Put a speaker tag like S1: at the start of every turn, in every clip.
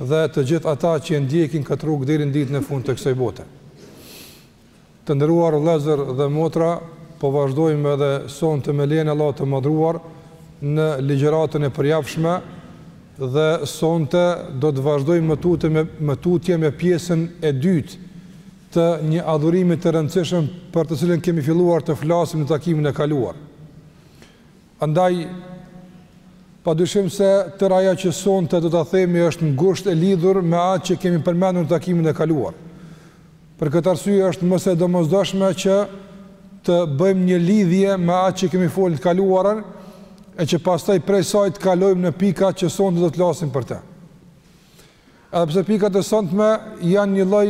S1: dhe të gjithë ata që e ndjekin këtë rrugë deri në ditën e fundit të kësaj bote. Të nderuar vëllezër dhe motra, po vazhdojmë edhe sonte me lejen e Allahut të Madhruar në ligjëratën e përjavshme dhe sonte do të vazhdojmë më tutje me më tutje me pjesën e dytë të një adhurimi të rëndësishëm për të cilën kemi filluar të flasim në takimin e kaluar. Andaj, padyshim se tërë ajo që sonte do ta themi është ngushtë e lidhur me atë që kemi përmendur në takimin e kaluar. Për këtë arsye është më se domosdoshme që të bëjmë një lidhje me atë që kemi folur të kaluarën e që pastaj prej saj të kalojmë në pikat që sonte do të flasim për të. Edhe pse pikat e sontme janë një lloj,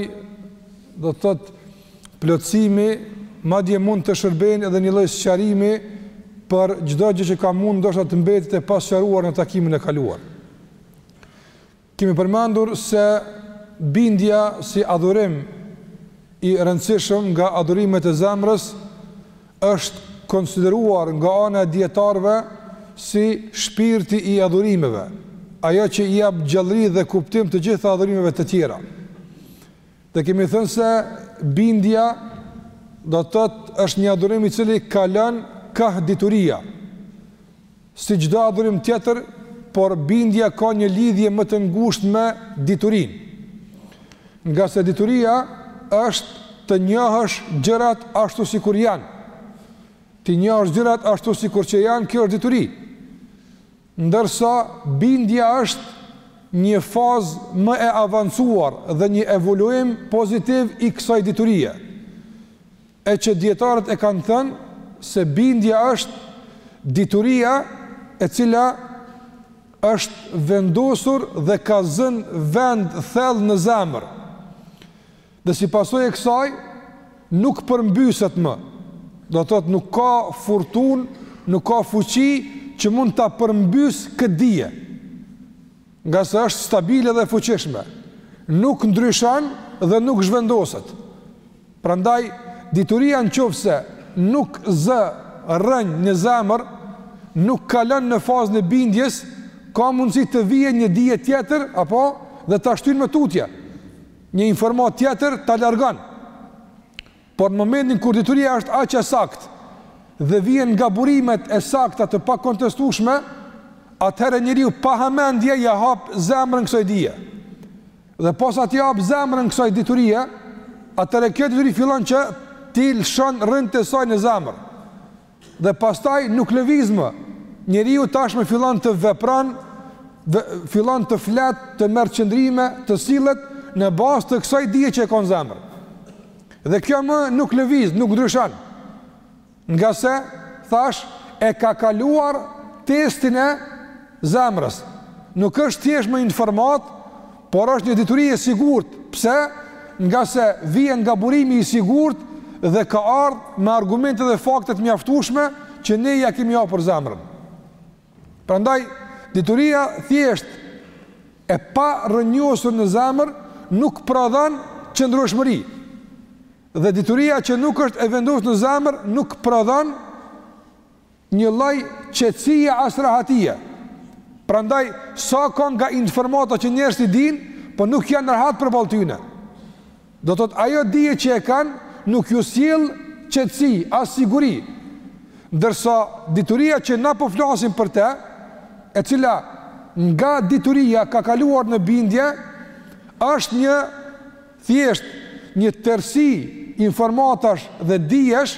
S1: do të thotë, plotësimi, madje mund të shërbejnë edhe një lloj sqarimi për çdo gjë që ka mund ndoshta të mbetet e pasqaruar në takimin e kaluar. Kemi përmendur se bindja si adhurim i rëndësishëm nga adhurimet e zemrës Është konsideruar nga ana e dijetarëve si shpirti i adhurimeve, ajo që i jap gjallëri dhe kuptim të gjitha adhurimeve të tjera. Dhe kemi thënë se bindja do të thotë është një adhurim i cili kalon kah dituria. Si çdo adhurim tjetër, por bindja ka një lidhje më të ngushtë me diturinë. Ngase dituria është të njohësh gjërat ashtu sikur janë. Të njohësh gjërat ashtu sikur që janë, kjo është dituri. Ndërsa, bindja është një fazë më e avancuar dhe një evoluim pozitiv i kësaj diturie. e që dijetarët e kanë thënë se bindja është dituria e cila është vendosur dhe ka zënë vend thellë në zemër. Dhe si pasojë e kësaj nuk përmbyset më. Do të thotë nuk ka furtunë, nuk ka fuqi që mund ta përmbys këtë dije. Ngase është stabile dhe e fuqishme, nuk ndryshon dhe nuk zhvendoset. Prandaj, dituria në qoftë se nuk zë rrënjë në zemër, nuk kalon në fazën e bindjes, ka mundësi të vijen një dije tjetër, apo dhe ta shtyn më tutje, një informatë tjetër ta largon. Por në momentin kur dituria është aq e saktë dhe vjen nga burimet e sakta të pakontestueshme, atëherë njeriu pa hamendje ia hap zemrën kësaj dije. Dhe posa t'i hap zemrën kësaj diturie, atëherë kjo dituri fillon që t'i lëshon rrënjët e saj në zemër. Dhe pastaj nuk lëviz më. Njeriu tashmë fillon të vepron, fillon të flet, të merr qëndrime, të sillet në bazë të kësaj dije që e ka në zemër. Dhe kjo më nuk lëviz, nuk ndryshon. Ngase thashë e ka kaluar testin e zemrës. Nuk është thjesht më informatë, Por është një dituri e sigurt, pse? Ngase vjen nga burimi i sigurt dhe ka ardhur me argumente dhe fakte të mjaftueshme që ne ia kemi hapur zemrën. Prandaj dituria thjesht e parrënjosur në zemër nuk prodhon qëndrueshmëri. Dhe dituria që nuk është e vendosur në zemër nuk prodhon Një lloj qetësie as rahatie. Prandaj sa ka nga informata që njerëzit i dinë, po nuk janë rahat përballë tyne. Do të thotë ajo dije që e kanë nuk ju sjell qetësi, as siguri. Ndërsa dituria që na po flasim për të, e cila nga dituria ka kaluar në bindje, është një thjesht një tërësi informatash dhe dijesh,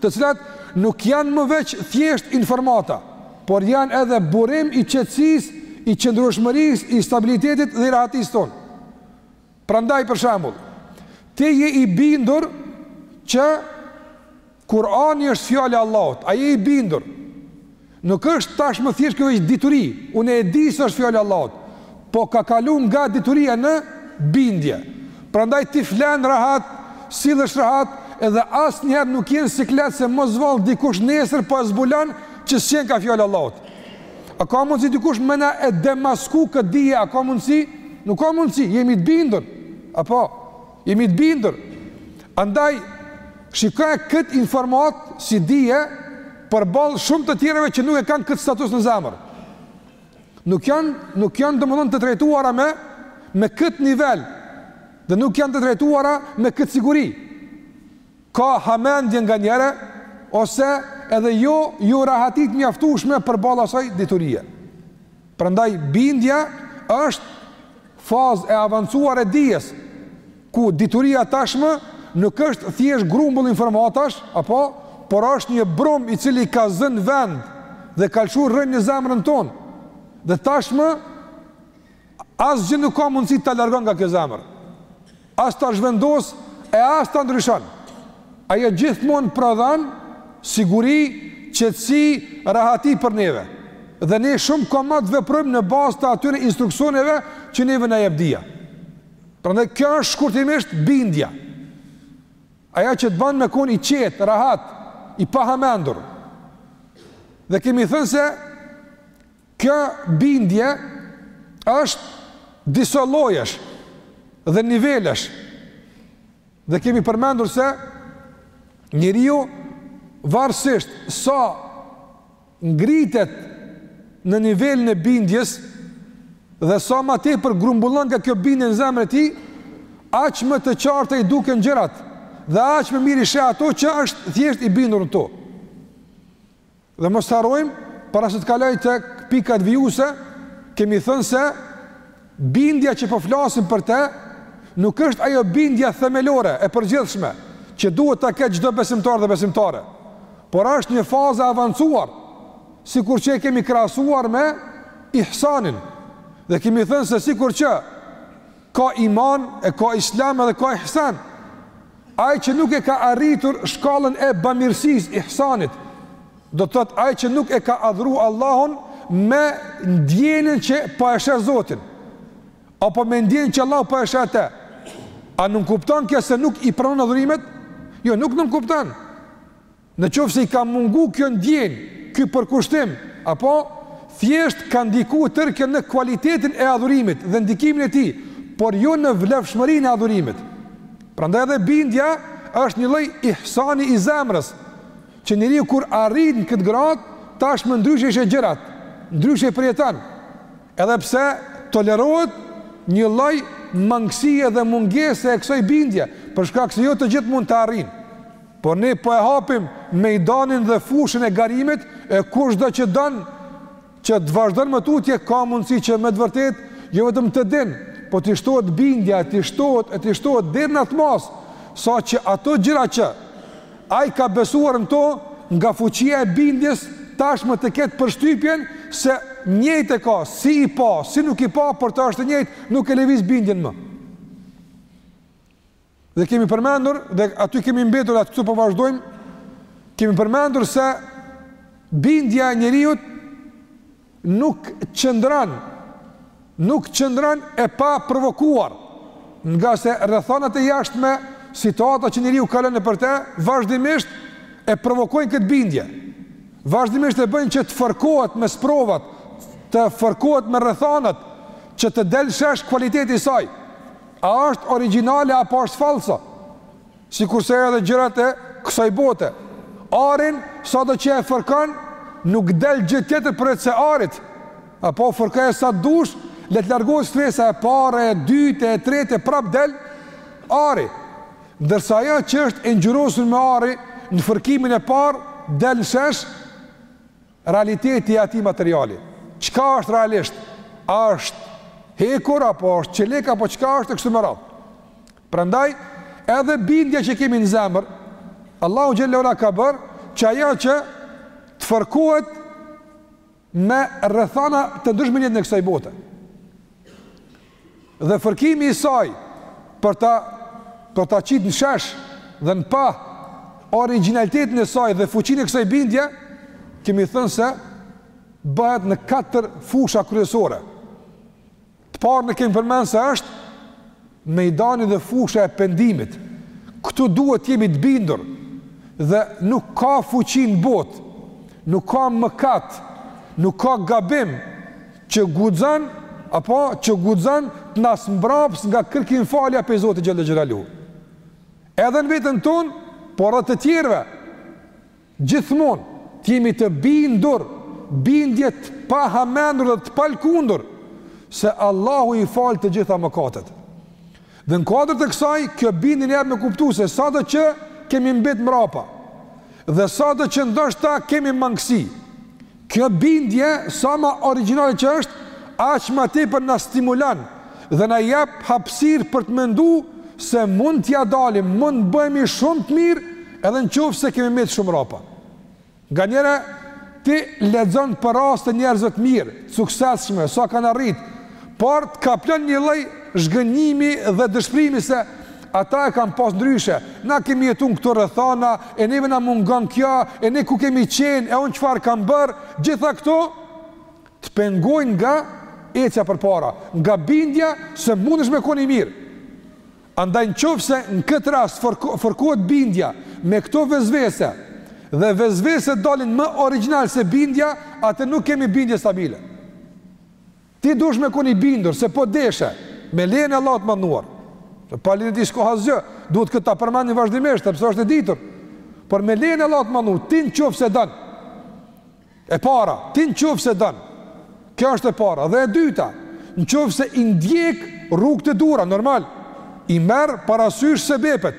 S1: të cilat nuk janë më veç thjesht informata, por janë edhe burim i qetësisë, i qëndrueshmërisë, i stabilitetit dhe i rahatisë tonë. Prandaj për shembull, ti je i bindur që Kur'ani është fjala e Allahut, a je i bindur? Nuk është tashmë thjesht kjo veç dituri, unë e di se është fjala e Allahut, po ka kalu nga dituria në bindje. Prandaj ti flen rahat, sillesh rahat, edhe asnjëherë nuk je në siklet se mos vallë dikush nesër po e zbulon që s'qenka fjala e Allahut. A ka mundësi dikush me na e demasku këtë dije, a ka mundësi? Nuk ka mundësi, jemi të bindur. Apo, Jemi të bindur. Andaj shikoje këtë informatë si dije përballë shumë të tjerave që nuk e kanë këtë status në zemër. Nuk janë nuk janë domethënë të trajtuara me me këtë nivel dhe nuk janë të trajtuara me këtë siguri. Ka hamendje nganjëherë ose edhe jo jo rahati të mjaftueshme përballë asaj diturie. Prandaj bindja është fazë e avancuar e dijes, ku dituria tashmë nuk është thjesht grumbull informatash, apo, por është një brum i cili ka zënë vend dhe ka lëshuar rrënjë në zemrën tonë. Dhe tashmë Asgjë nuk ka mundësi ta largon nga kjo zemër. As ta zhvendos e as ta ndryshon. Ajo gjithmonë prodhon siguri, qetësi, rahati për neve. Dhe ne shumë komot veprojmë në bazë të atyre instruksioneve që neve na jep dija. Prandaj kjo është shkurtimisht bindja. Ajo që të ban me kon i qetë, rahat, i pahamendur. Dhe kemi thënë se Kjo bindje është disa llojesh dhe nivelesh. Dhe kemi përmendur se njeriu varësisht sa ngritet në nivelin e bindjes dhe sa më tepër grumbullon nga kjo bindje në zemrën e tij, aq më të qarta i duken gjërat dhe aq më mirë i sheh ato që është thjesht i bindur në to. Dhe mos harrojmë para se të kaloj tek pikat vijuese, kemi thënë se bindja që po flasim për të nuk është ajo bindja themelore e përgjithshme që duhet ta ketë çdo besimtar dhe besimtare. Por është një fazë e avancuar, sikur që e kemi krahasuar me ihsanin. Dhe kemi thënë se sikur që ka iman e ka islam edhe ka ihsan. Ai që nuk e ka arritur shkallën e bamirësisë, ihsanit, do të thotë ai që nuk e ka adhuru Allahun me ndjenjën që po e sheh Zotin, apo me ndjenjën që Allahu po e sheh atë. A nënkupton kjo se nuk i pranohen adhurimet? Jo, nuk nënkupton. Në qoftë se i ka mungu kjo ndjenjë, ky përkushtim, apo, thjesht ka ndiku te kjo në kualitetin e adhurimit dhe ndikimin e tij, por jo në vlefshmërinë e adhurimit. Prandaj edhe bindja është një lloj ihsani i zemrës, që njeriu kur arrin në këtë gradë, tashmë ndryshe i sheh gjërat, ndryshe i përjeton, edhe pse tolerohet një lloj mangësie dhe mungese e kësaj bindje, për shkak se jo të gjithë mund ta arrijnë. Por ne po e hapim mejdanin dhe fushën e garimit e kushdo që don që të vazhdon më tutje ka mundësi që me të vërtetë jo vetëm të din, po t'i shtohet bindja, t'i shtohet e t'i shtohet deri në atë masë sa që ato gjëra që ai ka besuar në to nga fuqia e bindjes tashmë të ketë përshtypjen se njëjtë e ka, si i pa, si nuk i pa për të është e njëjtë nuk e lëviz bindjen më. Dhe kemi përmendur dhe aty kemi mbetur atë këtu po vazhdojmë. Kemi përmendur se bindja e njeriut nuk qëndron nuk qëndron e pa provokuar ngase rrethanat e jashtme, situata që njeriu kalon nëpër të, vazhdimisht e provokojnë këtë bindje. Vazhdimisht e bëjnë që të fërkohet me sprovat, të fërkohet me rrethanat që të del shesh kualiteti i saj. A është origjinale apo është fallco? Sikurse edhe gjërat e kësaj bote. Arin sado që e fërkon, nuk del gjë tjetër përveç se arit. Apo fërkoje sa dush, le të largohet shtresa e parë, e dytë, e tretë, prap del ari. Ndërsa ajo që është e ngjyrosur me ari në fërkimin e parë del shesh realiteti i atij materiali. Çka është realisht? A është hekur apo është çelik apo çka është e kështu me radhë. Prandaj edhe bindja që kemi në zemër, Allahu xhelle ue ala ka bërë që ajo që të fërkohet me rrethana të ndryshme në kësaj bote. Dhe fërkimi i saj për ta për ta qitë në shesh dhe në pah origjinalitetin e saj dhe fuqinë e kësaj bindje, kemi thënë se bëhet në katër fusha kryesore. Të parën e kemi përmend se është mejdani dhe fusha e pendimit. Këtu duhet të jemi të bindur dhe nuk ka fuqi në botë, nuk ka mëkat, nuk ka gabim Që guxon, apo që guxon të na mbrapsë nga kërkim-falja pej Zotit xhelle xhelaluhu. Edhe në veten tonë, por edhe të tjerëve. Gjithmonë të jemi të bindur, bindje të pahamendur dhe të palëkundur se Allahu i fal të gjitha mëkatet. Dhe në kuadër të kësaj, kjo bindje na jep me kuptu se sado që kemi mbet mrapa dhe sado që ndoshta kemi mangësi, kjo bindje sa ma origjinale që është, aq ma tepër na stimulon dhe na jep hapësirë për të mendu se mund t'ia dalim, mund të bëhemi shumë të mirë edhe në qoftë se kemi mbet shumë mrapa. Nganjëherë ti lexon për raste njerëzve të mirë, të suksesshme, sa kanë arrit, por të kaplon një lloj zhgënjimi dhe dëshpërimi se ata e kanë pas ndryshe, na kemi jetu në këto rrethana, e neve na mungon kjo, e ne ku kemi qenë, e unë çfarë kam bërë, gjitha këto të pengojnë nga ecja përpara, nga bindja se mundesh me kon i mirë. Andaj në qoftë se në këtë rast fërkohet bindja me këto vezvese dhe vezvese dalin më origjinal se bindja, atëherë nuk kemi bindje stabile. Ti duhesh me qenë i bindur se po deshe, me lejen e Allahut të Madhëruar. Pa lejen e Tij s'ka asgjë, duhet këtë ta përmendim vazhdimisht sepse është e ditur. Por me lejen e Allahut të Madhëruar, ti në qoftë se don, E para, ti në qoftë se don, kjo është e para, dhe e dyta, në qoftë se i ndjek rrugët e duhura, normal, i merr parasysh sebepet,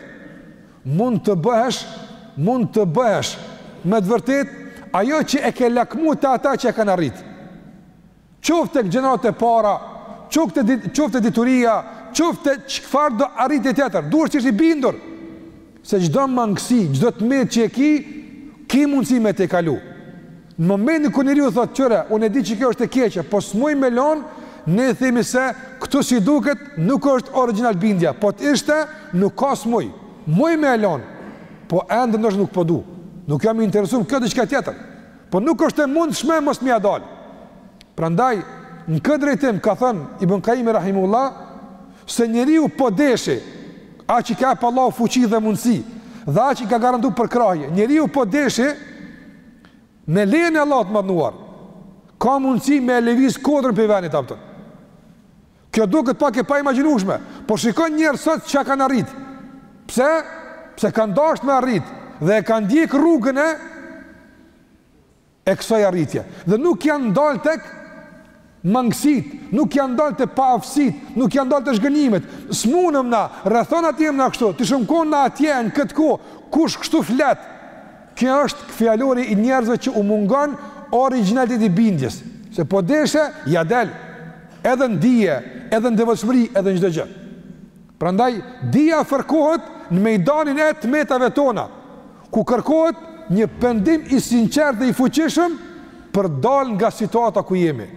S1: mund të bëhesh, mund të bëhesh, me të vërtetë, ajo që e ke lakmu te ata që e kanë arritë. Qoftë tek gjeneratat e para, qoftë te qoftë te dituria, qoftë çfarëdo arritje tjetër, duhet të jesh i bindur se çdo mangësi, çdo të metë që e ki, ki mundësi me tejkalu. Në momentin kur njeriu thotë, "Kqyre, unë e di që kjo është e keqe, po s'muj me e lon", ne themi se këtu si duket nuk është origjinal bindja, po të ishte, nuk ka s'muj. Muj me e lon, po ende ndoshta nuk po du. Nuk jam i interesum, kjo diçka tjetër. Po nuk është e mundshme mos me ia dalë. Prandaj në këtë drejtim ka thënë Ibn Kajimi rahimehullah se njeriu po deshi aq i ka jep Allahu fuqi dhe mundësi dhe aq i ka garantu përkrahje. Njeriu po deshi me lejen e Allahut të Madhëruar, ka mundësi me lëviz kodrën prej venit aktu. Kjo duket pak e paimagjinushme, po shikon njerëz sot çka kanë arrit. Pse? Pse kanë dashtë me arrit dhe e kanë ndjek rrugën e e kësaj arritje. Dhe nuk janë ndalë tek mangësitë, nuk janë ndalë te paaftësitë, nuk janë ndalë te zhgënjimet. S'munëm na, rrethanat jemi na kështu, t'ishim konë na atje, në këtë kohë, kush kështu flet, Ky është fjalori i njerëzve që u mungon origjinaliteti i bindjes, se po deshe ia del edhe në dije, edhe në devotshmëri, edhe në çdo gjë. Prandaj dija fërkohet në mejdanin e të metave tona, ku kërkohet një pendim i sinqertë dhe i fuqishëm për dalë nga situata ku jemi,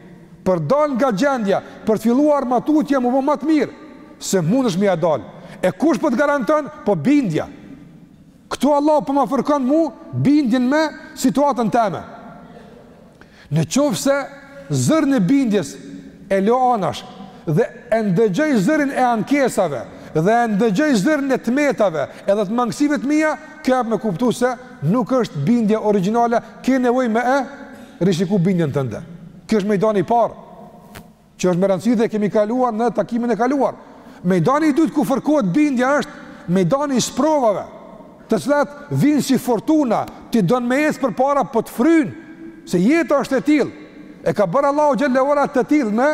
S1: për dalë nga gjendja, për të filluar ma tutje m'u bo ma të mirë, se mundesh me ia dalë. E kush po të garanton? Po bindja. Këtu Allahu po ma fërkon mu bindjen me situatën teme. Në qoftë se zërin e bindjes e lo anash dhe e ndëgjoj zërin e ankesave dhe e ndëgjoj zërin e të metave edhe të mangësive të mia, kjo jep me kuptu se nuk është bindja origjinale, ke nevojë me e rishiku bindjen tënde. Kjo është mejdani i parë. Që është me rëndësi dhe e kemi kaluar në takimin e kaluar. Mejdani i dytë ku fërkohet bindja është mejdani i sprovave, të cilat vijnë si fortuna, ti don me ecë përpara po të fryn, se jeta është e tillë. E ka bërë Allahu xhallahu ala të tillë me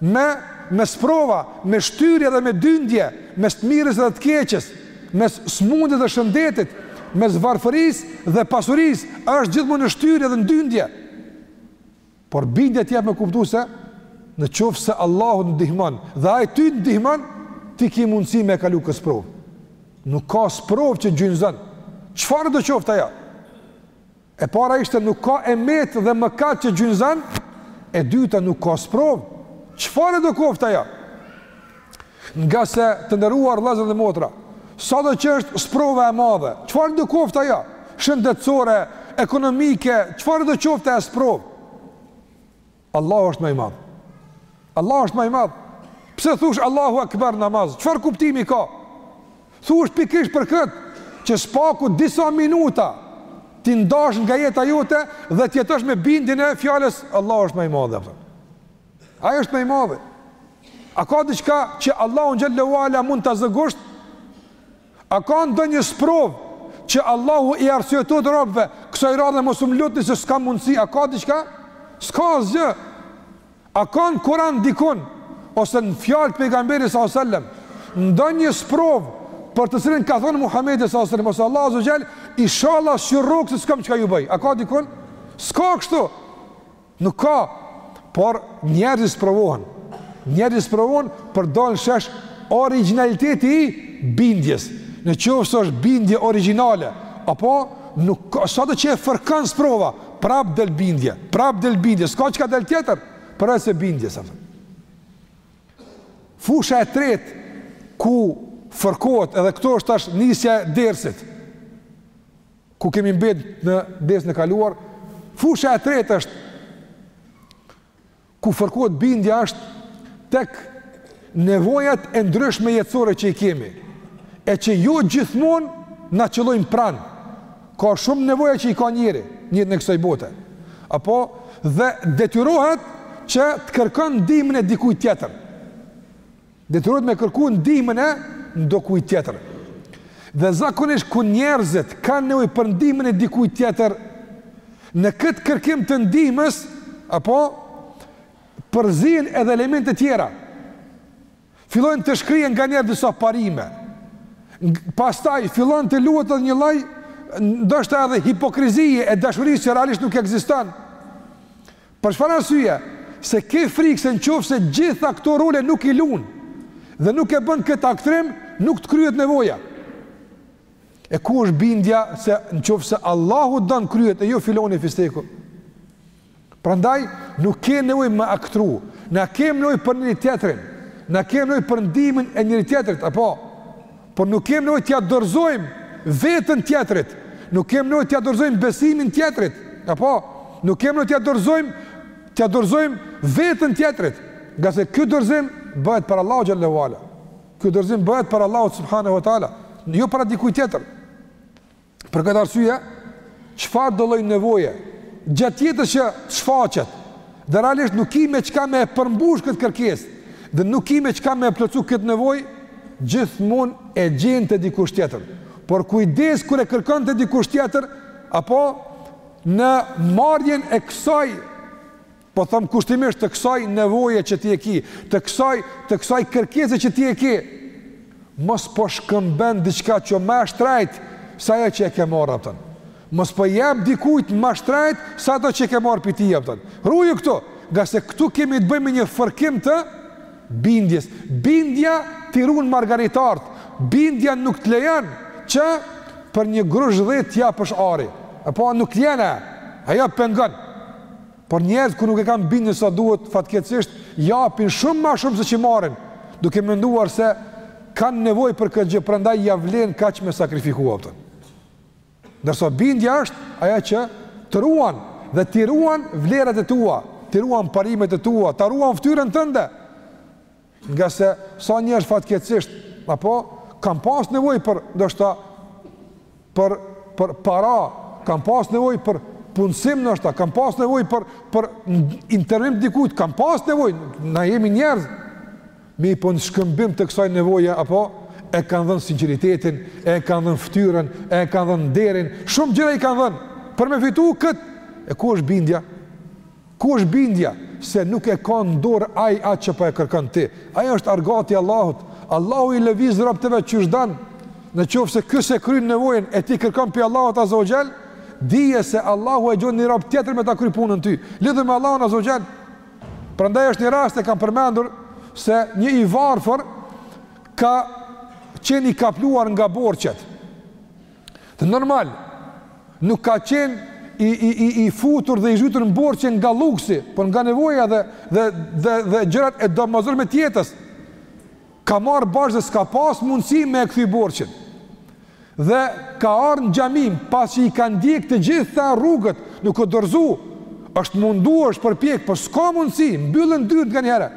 S1: me me sprova, me shtyrje dhe me dyndje, mes të mirës dhe të keqes, mes smundjes dhe shëndetit, mes varfërisë dhe pasurisë, është gjithmonë në shtyrje dhe në dyndje. Por bindja të jep me kuptu se, në qoftë se Allahu të ndihmon, dhe Ai ty të ndihmon, ti ki mundësi me e kalu këtë sprovë. Nuk ka sprovë që gjunjëzon, çfarëdo qoftë ajo? E para ishte nuk ka e metë dhe mëkat që gjunjëzon, e dyta nuk ka sprovë, çfarëdo qoftë ajo? Ngase, të nderuar vëllezër dhe motra, sado që është sprova e madhe, çfarëdo qoftë ajo, shëndetësore, ekonomike, çfarëdo qoftë ajo sprovë, Allahu është më i madh. Allahu është më i madh. Pse thush Allahu Akbar namaz? Çfarë kuptimi ka? Thush pikërisht për këtë që së paku disa minuta t'i ndash nga jeta jote dhe t'i jetosh me bindjen e fjalës Allahu është më i madh. Ai është më i madhi. A ka diçka që Allahu xhallahu ala mund ta zë ngusht? A ka ndonjë sprov që Allahu i arsyetohet robëve, kësaj radhe mos u m'lutni se s'kam mundësi, a ka diçka? S'ka asgjë. A ka në Kur'an dikun ose në fjalë të pejgamberit sallallahu alajhi wasallam ndonjë sprov për të cilën ka thënë Muhamedi sallallahu alajhi wasallam ose Allahu azza wa xhal, inshallah s'ju rrok se s'kam çka ju bëj. A ka dikun? S'ka kështu. Nuk ka, por njerëzit sprovohen. Njerëzit sprovohen për t'dalë n'shesh origjinaliteti i bindjes. Në qoftë se është bindje origjinale, apo nuk ka sa të qe fërkon sprova, prap del bindje, prap del bindje, s'ka çka del tjetër, përveç se bindjes. Fusha e tretë ku fërkohet edhe këtu është tash nisja e dersit. ku kemi mbet në dersin e kaluar, fusha e tretë është, ku fërkohet bindja është, tek nevojat e ndryshme jetësore që i kemi, e që jo gjithmonë na qëllojnë pranë, ka shumë nevoja që i ka njeri, njeriu i kësoj bote, apo dhe detyrohet që të kërkon ndihmën e dikujt tjetër. Detyrohet me kërku ndihmën e ndokujt tjetër. Dhe zakonisht kur njerëzit kanë nevojë për ndihmën e dikujt tjetër, në këtë kërkim të ndihmës, apo përzihen edhe elemente tjera. Fillojnë të shkrihen nganjëherë disa parime. Pastaj fillon të luhet edhe një lloj ndoshta edhe hipokrizie e dashurisë që realisht nuk ekziston. Për çfarë arsye? Se ke frikë se në qoftë se gjitha këto role nuk i lun dhe nuk e bën këtë aktrim, nuk të kryhet nevoja. E ku është bindja se në qoftë se Allahu don kryhet e jo filani fisteku? Prandaj nuk ke nevojë me aktru, na kemi nevojë për njëri-tjetrin, na kemi nevojë për ndihmën e njëri-tjetrit, apo Por nuk kemi nevojë t'ia dorëzojmë veten tjetrit, nuk kemi nevojë t'ia dorëzojmë besimin tjetrit, apo nuk kemi nevojë t'ia dorëzojmë t'ia dorëzojmë veten tjetrit, ngase ky dorëzim bëhet para Allahut xhelle ue ala. Ky dorëzim bëhet para Allahut subhanahu wa taala, jo para dikujt tjetër. Për këtë arsye, çfarëdo lloj nevoje gjatë jetës që të shfaqet, dhe realisht nuk ki me çka me e përmbush këtë kërkesë, dhe nuk ki me çka me e plotësu këtë nevojë, gjithmonë e gjen te dikush tjetër. Por kujdes kur e kërkon te dikush tjetër, apo në marrjen e kësaj Po thom kushtimisht të kësaj nevoje që ti e ke, të kësaj, të kësaj kërkese që ti e ke. Mos po shkëmben diçka që ma shtrejt sa ajo që e ke marrë atë. Mos po jap dikujt ma shtrejt sa ato që ke marrë pi tij atë. Ruju këtu, ngase këtu kemi të bëjmë me një fërkim të bindjes. Bindja t'i ruan margaritarët. Bindja nuk të lejon që për një grush dhe të japësh ari. Apo nuk lejon. Ajo pengon. Por njerëzit kur nuk e kanë bindjen sa duhet, fatkeqësisht japin shumë ma shumë se ç'i marrin, duke menduar se kanë nevojë për këtë gjë, prandaj ia vlen kaq me sakrifiku atë. Ndërsa bindja është ajo që të ruan dhe t'i ruan vlerat e tua, t'i ruan parimet e tua, ta ruan fytyrën tënde. Ngase sa njerëz fatkeqësisht, apo kanë pas nevojë për ndoshta për për para, kanë pas nevojë për punësim ndoshta, kanë pas nevojë për për intervenim të dikujt, kanë pas nevojë, na jemi njerëz. Mirëpo në shkëmbim të kësaj nevoje apo e kanë dhënë sinqeritetin, e kanë dhënë fytyrën, e kanë dhënë nderin, shumë gjëra i kanë dhënë për me fitu kët. E ku është bindja? Ku është bindja se nuk e ka në dorë ai atë që po e kërkon ti? Ai është argati i Allahut. Allahu i lëviz robët e vet qysh don. Në qoftë se ky s'e kryen nevojën, e ti kërkon pi Allahut azza wa jall, dije se Allahu e gjon një rob tjetër me ta kry punën ty. Lidhu me Allahun azza wa jall. Prandaj është një rast e kam përmendur se një i varfër ka qenë i kapluar nga borxhet. Dhe normal, nuk ka qenë i, i, i, i futur dhe i zhytur në borxhe nga luksi, por nga nevoja dhe, dhe, dhe, dhe gjërat e domosdoshme të jetës. Ka marrë borxh dhe s'ka pas mundësi me e kthy borxhin. Dhe ka ardh në xhami, pasi që i ka ndjek të gjitha rrugët, nuk u dorëzu, është mundu, është përpjek, por s'ka mundësi, mbyllen dyert nganjëherë.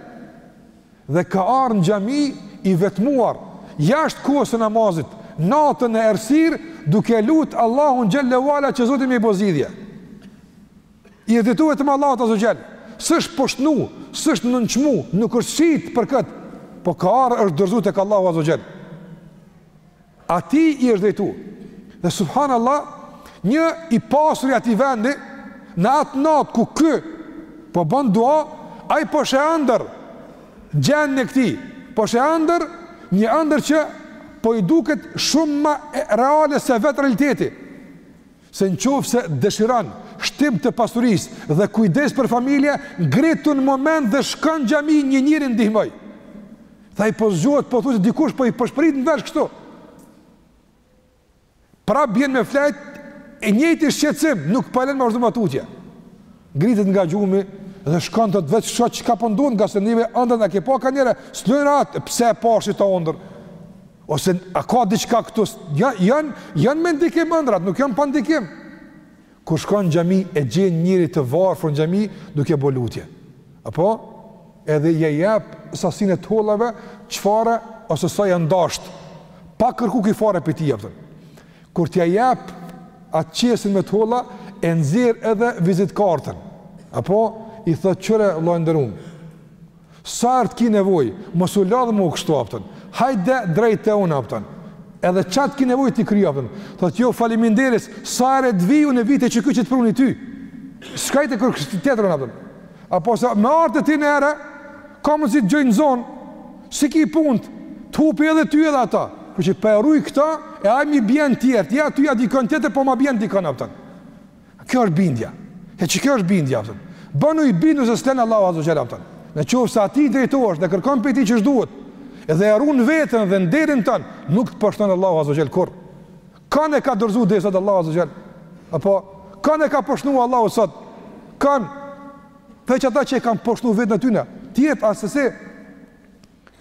S1: Dhe ka ardh në xhami i vetmuar, jashtë kohës së namazit, natën në errësirë, duke lutë Allahun xhelle ue ala që Zoti me i bo zgjidhje. Iu drejtu vetëm Allahut azze ue xhel. S'është poshtnu, s'është nënçmu, nuk është shit për kët. Po ka ardh, është dorëzu tek Allahu azze ue xhel. Atij i është drejtu. Dhe subhanallah, një i pasur i atij vendi në atë natë ku ky po bon dua, ai po sheh ëndërr gjendjen e këtij. Po sheh ëndërr, një ëndërr që po i duket shumë ma reale se vetë realiteti. se në qoftë se dëshiron shtim të pasurisë dhe kujdes për familje, ngritu në moment dhe shko në xhami një njeri ndihmoje. Tha ai po zgjohet, po thu se dikush po i pëshpërit në vesh kështu. Prapë bjen me fjet, i njëjti shqetësim, nuk po e len me vazhdu ma tutje. Ngritet nga gjumi dhe shkon tha vetë shoh çka po ndodh, ngase neve andrrat a ke pa kanjëherë, s'lojnë rahat, pse e pashë atë ëndërr? Ose a ka diçka këtu, janë, janë, janë me ndikim andrrat, nuk janë pa ndikim. Kur shkon në xhami e gjen një njeri të varfër në xhami duke bo lutje. Apo? Edhe ia jep sasinë e të hollave, çfarë, ose sa janë dashtë, pa kërku ky fare prej tij, a kupton. Kur t'ia jep atë qesen me të holla, e nxjerr edhe vizitkartën. Apo, i thotë qyre vëlla i nderuam. Sa herë të ki nevojë, mos u lodh ma kështu, a kupton. Hajde drejt te unë, a kupton. Edhe çka t'ki nevojë t'i kryj, a kupton. Thotë jo faleminderit, sa herë të vij unë, vi te Ky që të pruni ty. S'ka te kërkush tjetër, a kupton. Apo se me ardh te ti njëherë, ka mundësi të gjoj të zonë, s'i ki punët, të hupi edhe ty edhe ata, ky që po e ruj këta, e Ai m'i bjen tjerët, ja ty ja dikon tjetër, po ma bjen dikon, a kupton. Kjo është bindja, e qe kjo është bindja, a kupton. Bënu i bindur se s'të len Allahu azze ue xhel, a kupton. Në qoftë se Atij i drejtohesh dhe kërkon prej tij ç'të duhet, edhe e run veten dhe nderin tënd, nuk të poshton Allahu azze ue xhel kurrë. Kan e ka dorzu deri sot Allahu azze ue xhel. Apo kan e ka poshnu Allahu sot. Kan? Veç ata që e kanë poshnu veten e tyne. Tjetër assesi,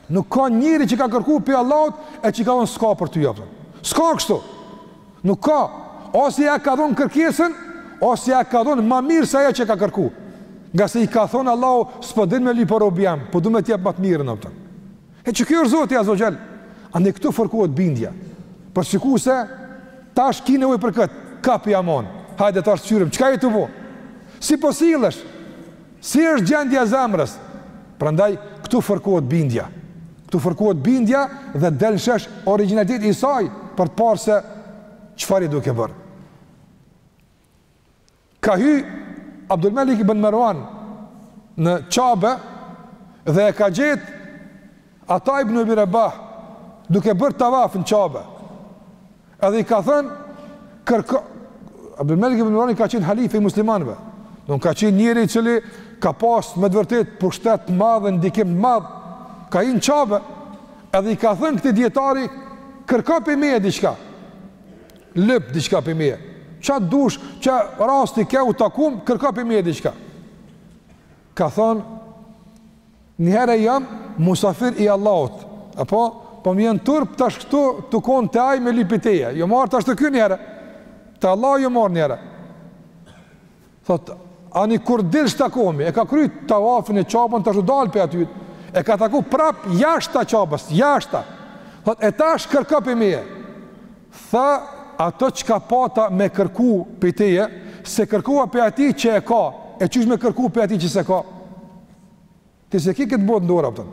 S1: nuk ka njeri që ka kërku prej Allahut e që i ka thonë s'ka për ty a kupton. S'ka kështu. Nuk ka. Ose ia ka dhonë kërkesën, ose ia ka dhonë ma mirë se ajo që ka kërku. Ngase i ka thonë Allahu, s'po din me lyp o robi jem, po du me ta jep ma të mirën, a kupton. E që kjo është Zoti azze ve xhel, andaj këtu fërkohet bindja, për shiku se tash ki nevojë për këtë, kah p'ja mon, hajde tash të qyrim, çka je tu bo? Si po sillesh? Si është gjendja e zemrës? Prandaj, këtu fërkohet bindja, këtu fërkohet bindja dhe del n'shesh origjinaliteti i saj për të parë se çfarë je duke bërë. Ka hy Abdulmelik ibn Mervan në Qabe dhe e ka gjet Ata ibn Ebi Rabah duke bërë tavaf në Qabe. Edhe i ka thënë kërko Abdulmelik ibn Mervani ka qenë halife i muslimanëve. Do ka qenë njeri i cili ka pas me të vërtetë pushtet të madh dhe ndikim të madh. Ka hy në Qabe edhe i ka thënë këtij dijetari kërko pi meje diçka. Lyp diçka pi meje. Ça dush, qe rasti që u takum, kërko pi meje diçka. Ka thonë, njëherë jam musafir i Allahut, apo, po më vjen turp tash këtu tu kon te ai me lyp pi teje. Jom ardh tash te ky njëherë, te Allahu jom ardh njëherë. Thot, ani kur dilsh takohmi, e ka kry tavafin e Qabën tash u dal pi aty, e ka taku prap jashta Qabës, jashta. Thot, e tash kërko pi meje. Tha, ato çka pata me kërku pi teje, s'e kërkova pi atij që e ka, e qysh me kërku pi atij që s'e ka. Ti s'e ki këtë botë në dorë, a kupton.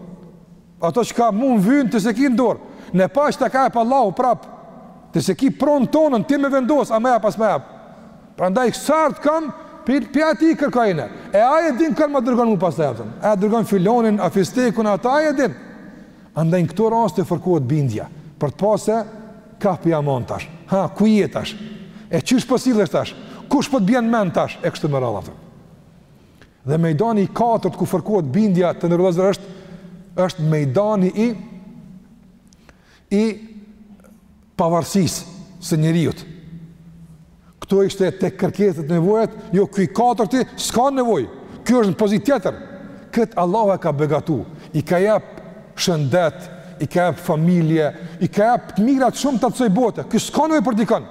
S1: Ato çka mu m'vyn, ti s'e ki në dorë. N'paç ta ka jep Allahu prapë. Ti s'e ki pronë tonën, ti me vendosë, a me jap, a s'me jap. Prandaj, sa herë t'kam, pi atij kërkojna. E ai e din kon ma dërgon mu pastaj a kupton. E a dërgon filonin, a fistekun, ata ai e din. Andaj në këto raste fërkohet bindja. Për të pa se kah p'ja mon tash. Ha, ku je tash? E qysh po sillesh tash? Kush po të bjen n'men tash? E kështu me radhë, a kupton. Dhe mejdani i katërt ku fërkohet bindja të nderuar vëllezër është, është mejdani i, i pavarësisë së njeriut. Këto ishte te kërkesat e nevojat, jo ky i katërti, s'ka nevojë, ky është në pozitë tjetër. Këtë Allahu e ka begatu, i ka jep shëndet, i ka jep familje, i ka jep të mira shumë të kësaj bote, ky s'ka nevojë për dikon.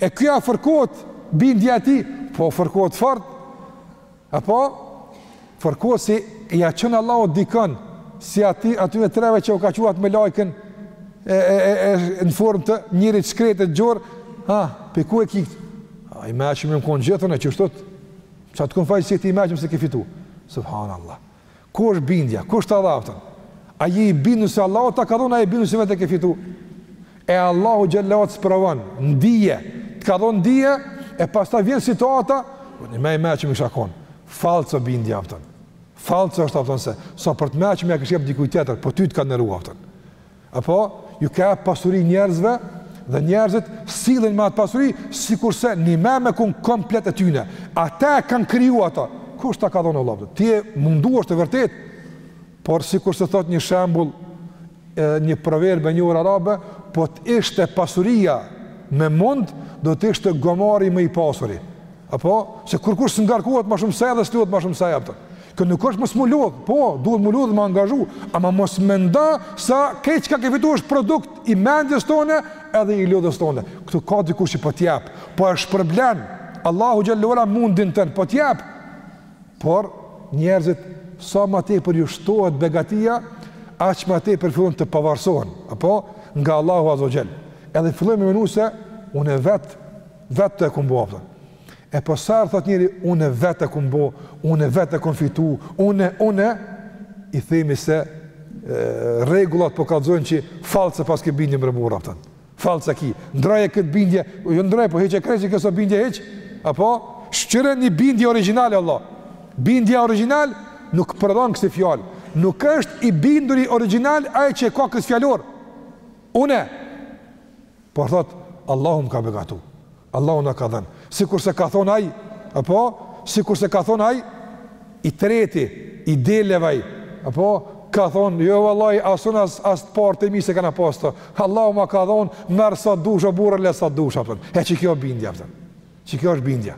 S1: E ky a fërkohet bindja e tij? Po fërkohet fort. Apo fërkohet si ja çon Allahu dikon si aty atyne treve që u ka çu at melaiken e e e, e në formë të njërit shkretë të gjorë, ha, pi ku e ki? Ai meçëm më kon gjithën e qysh thot. Sa të kon fal si ti i meçëm s'e ke fitu. Subhanallah. Ku është bindja? Kush ta dha, apton? A je i bindur se Allahu ta ka dhonë a je i bindur se vetë e ke fitu? E Allahu xhelle ue ala të sprovon n'dije, të ka dhonë n'dije e pastaj vjen situata, unë më e më që më kisha kon. Fallco bindja, apton. Fallco është, apton, se sa për të më që më kish jep dikujt tjetër, po ty të ka nderu, apton. Apo, ju ka jep pasuri njerëzve, dhe njerëzit sillen me atë pasuri, sikurse njëmend me kon komplet e tyne. Ata e kanë kriju ato? Kush ta ka dhonë Allah? Ti je mundu, është e vërtetë, por sikurse thotë një shembul, një proverb e njohur arabe, po të ishte pasuria me mund, do të ishte gomari më i pasuri. Apo, se kurkush s'ngarkohet ma shumë se ai dhe s'lodhet ma shumë se ai Kjo nuk është mos m'u lodh, po, duhet m'u lodh dhe m'u angazhu, ama mos mendo se këtë çka ke fitu është produkt i mendjes tone edhe i lodhjes tone. Ktu ka dikush që po të jep, po e shpërblen Allahu xhelle ue ala mundin ton, po të jep. Por njerëzit sa më tepër ju shtohet begatia, aq më tepër fillon të pavarësohen, apo nga Allahu azze ue xhel. Edhe fillojnë me menu se unë vet vet e kom bo. E po sa herë thotë njeri, unë vetë e kom bo, unë vetë e kom fitu, unë, unë, i themi se rregullat po kallëzojnë që fallco paske bindje, more burrë, apton. Fallco e ki, ndraje këtë bindje, jo ndraje, po heqe krejt këso bindje heqe, apo, shqyre një bindje origjinale, Allah. Bindja origjinal nuk prodhon kësi fjalë, nuk është i binduri origjinal ai që e ka kësi fjalori. Une, Por thot, Allahu më ka begatu. Allahu na ka dhënë. Sikurse ka thonë ai, apo sikurse ka thonë ai i treti, i deleve, aj, apo ka thonë, jo vallahi as un as as të parët e mi s'e kanë pas to. Allahu ma ka dhënë, merr sa dush o burrë le sa dush, apton. E qikjo bindja, apton. Qikjo është bindja.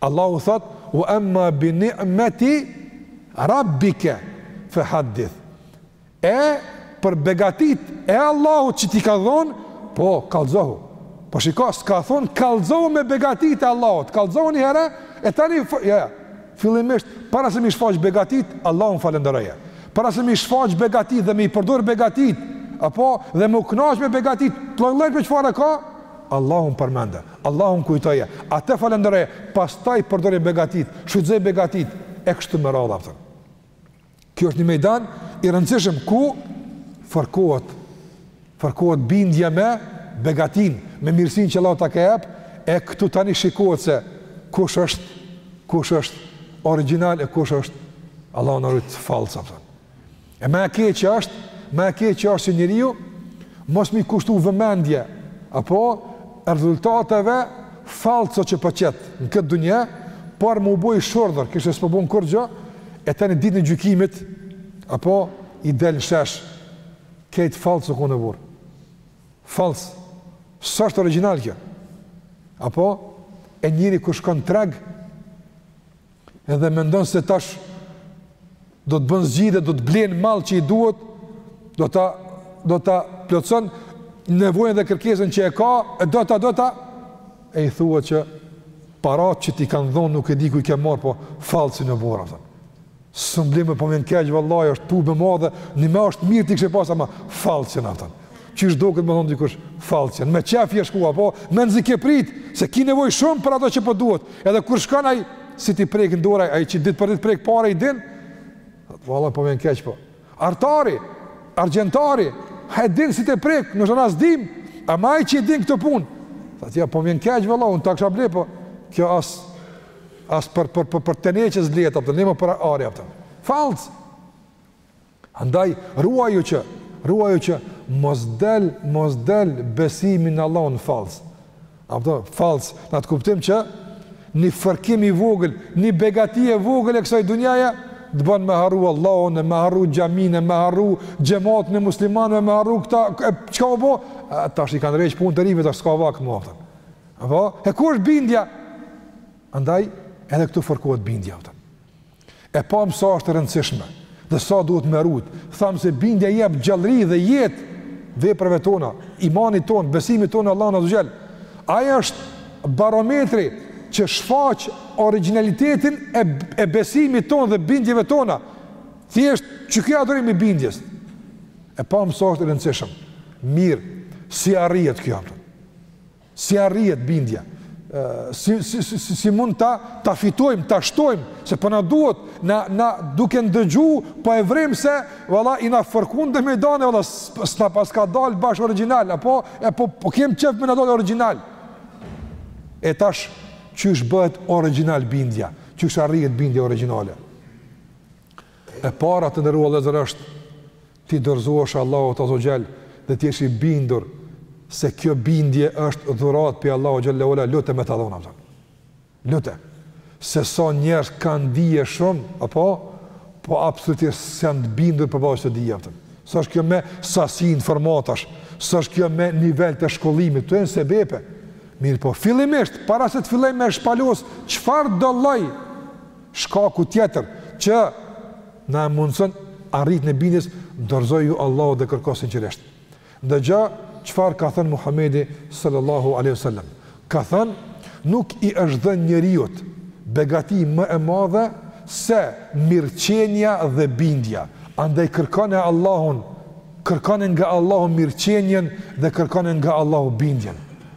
S1: Allahu thotë, "Wa amma bi ni'mati rabbike fa haddith" E për begatitë e Allahut që t'i ka dhënë, po kallxohu. Po shiko, s'ka thonë kallxohu me begatitë e Allahut, kallxohu një herë e tani ja, ja. Fillimisht para se m'i shfaq begatitë, Allahun falënderoje. Para se m'i shfaq begatitë dhe me i përdor begatitë, apo dhe m'u kënaq me begatitë, lloj-lloj për çfarë ka, Allahun përmende. Allahun kujtoje, Atë falënderoje, pastaj përdori begatitë, shfrytëzoji begatitë, e kështu me radhë, apton. Kjo është një mejdan i rëndësishëm, ku fërkohet, fërkohet bindja me begatinë, me mirësinë që Allahu ta ka jep, e këtu tani shikohet se kush është, kush është origjinal e kush është Allahu na rujtë, fallco, apton. E më e keqja është, më e keqja është që njeriu mos mi kushtu vëmendje apo rezultateve fallco që po qet në këtë dunja, por me u bo i shurdhër, kishe s'po bën kurrgjë, e tani ditën e gjykimit apo i del n'shesh krejt fallc u konë, burrë. Fallc. S'është origjinal kjo. Apo e njeri kur shkon treg Edhe mendon se tash do të bën zgjidhje, do të blen mall që i duhet, do ta do ta plotson nevojën dhe kërkesën që e ka, e do ta do ta e i thuhet që paret që t'i kanë dhënë nuk e di ku i ke marr, po fallc janë, burrë, a kupton. S'mun blen, po më vjen keq vallahi, është tubë e madhe, në më është mirë t'i kishe pas, ama fallc janë, a kupton. Qysh duket me thonë dikush, fallc janë, me qef je shku, po, mezi ke prit, se ki nevojë shumë për ato që po duhet, edhe kur shkon ai, si t'i prek në dorë ai, ai që ditë për ditë prek pare i din, valla po më vjen keq, po, artari, argjentari, ai din si t'i prek, nashta na s'dim, ama ai që i din këtë punë, tha tja, po më vjen keq, vëlla, unë ta kisha ble, po, kjo as, as për, për, për, për, për teneqe s'vlen, a kupton, jo më për ari, a kupton, fallc, Andaj, ruaju që, ruaju që, mos del, mos del besimi në Allahun fallc. A kupton, fallc, në atë kuptim që, një fërkim i vogël, një begati e vogël e kësaj dunjaja, të bën me harru Allahun, me harru xhaminë, me harru xhematin e muslimanëve, me harru këta, e çka u bë? Tash i kanë rreq punë të rinjve, tash s'ka vakt më, a kupton. Apo, e ku është bindja? Andaj, edhe këtu fërkohet bindja, a kupton. E pamë sa është e rëndësishme dhe sa duhet me e rujt. Thamë se bindja jep gjallëri dhe jetë veprave tona, imanit tonë, besimit tonë në Allahun azze ve xhel. Ai është barometri që shfaq origjinalitetin e, e besimit tonë dhe bindjeve tona. Thjesht, qeky adhurim i bindjes, E pamë sa është i rëndësishëm. Mirë, si arrihet kjo? Si arrihet bindja? Si si si si, si mund ta ta fitojmë, ta shtojmë se po na duhet, na na duke ndëgju po e vrejmë se valla i na fërkun dhe me dane valla s'na paska dal bash origjinal apo e po po kem qef me na dal origjinal. E tash qysh bëhet origjinal bindja, qysh arrihet bindja origjinale. E para të nderuar vëllezër është T'i dorëzohesh Allahut azze ve xhel dhe të jesh i bindur se kjo bindje është dhuratë prej Allahut xhel-le ve ala, lute me ta dhonë, a kupton. Lute. Se sa e sa njerëz kanë dije shumë, apo po absolutisht s'janë të bindur për bazë të dijes, a kupton. S'është kjo me sasi informatash, s'është kjo me nivel të shkollimit, ato janë sebepe. Mirëpo, fillimisht, para se të filloj me shpalos, çfarëdo lloj Shkaku tjetër që na mundëson arritjen e bindjes, dorëzoju Allahut dhe kërko sinqerisht. Dëgjo çfarë ka thënë Muhamedi sallallahu alejhi wasallam. Ka thënë, Nuk i është dhënë njeriut begati më e madhe se mirëqenia dhe bindja. Andaj kërkone Allahun, kërkone nga Allahu mirëqenien dhe kërkone nga Allahu bindjen.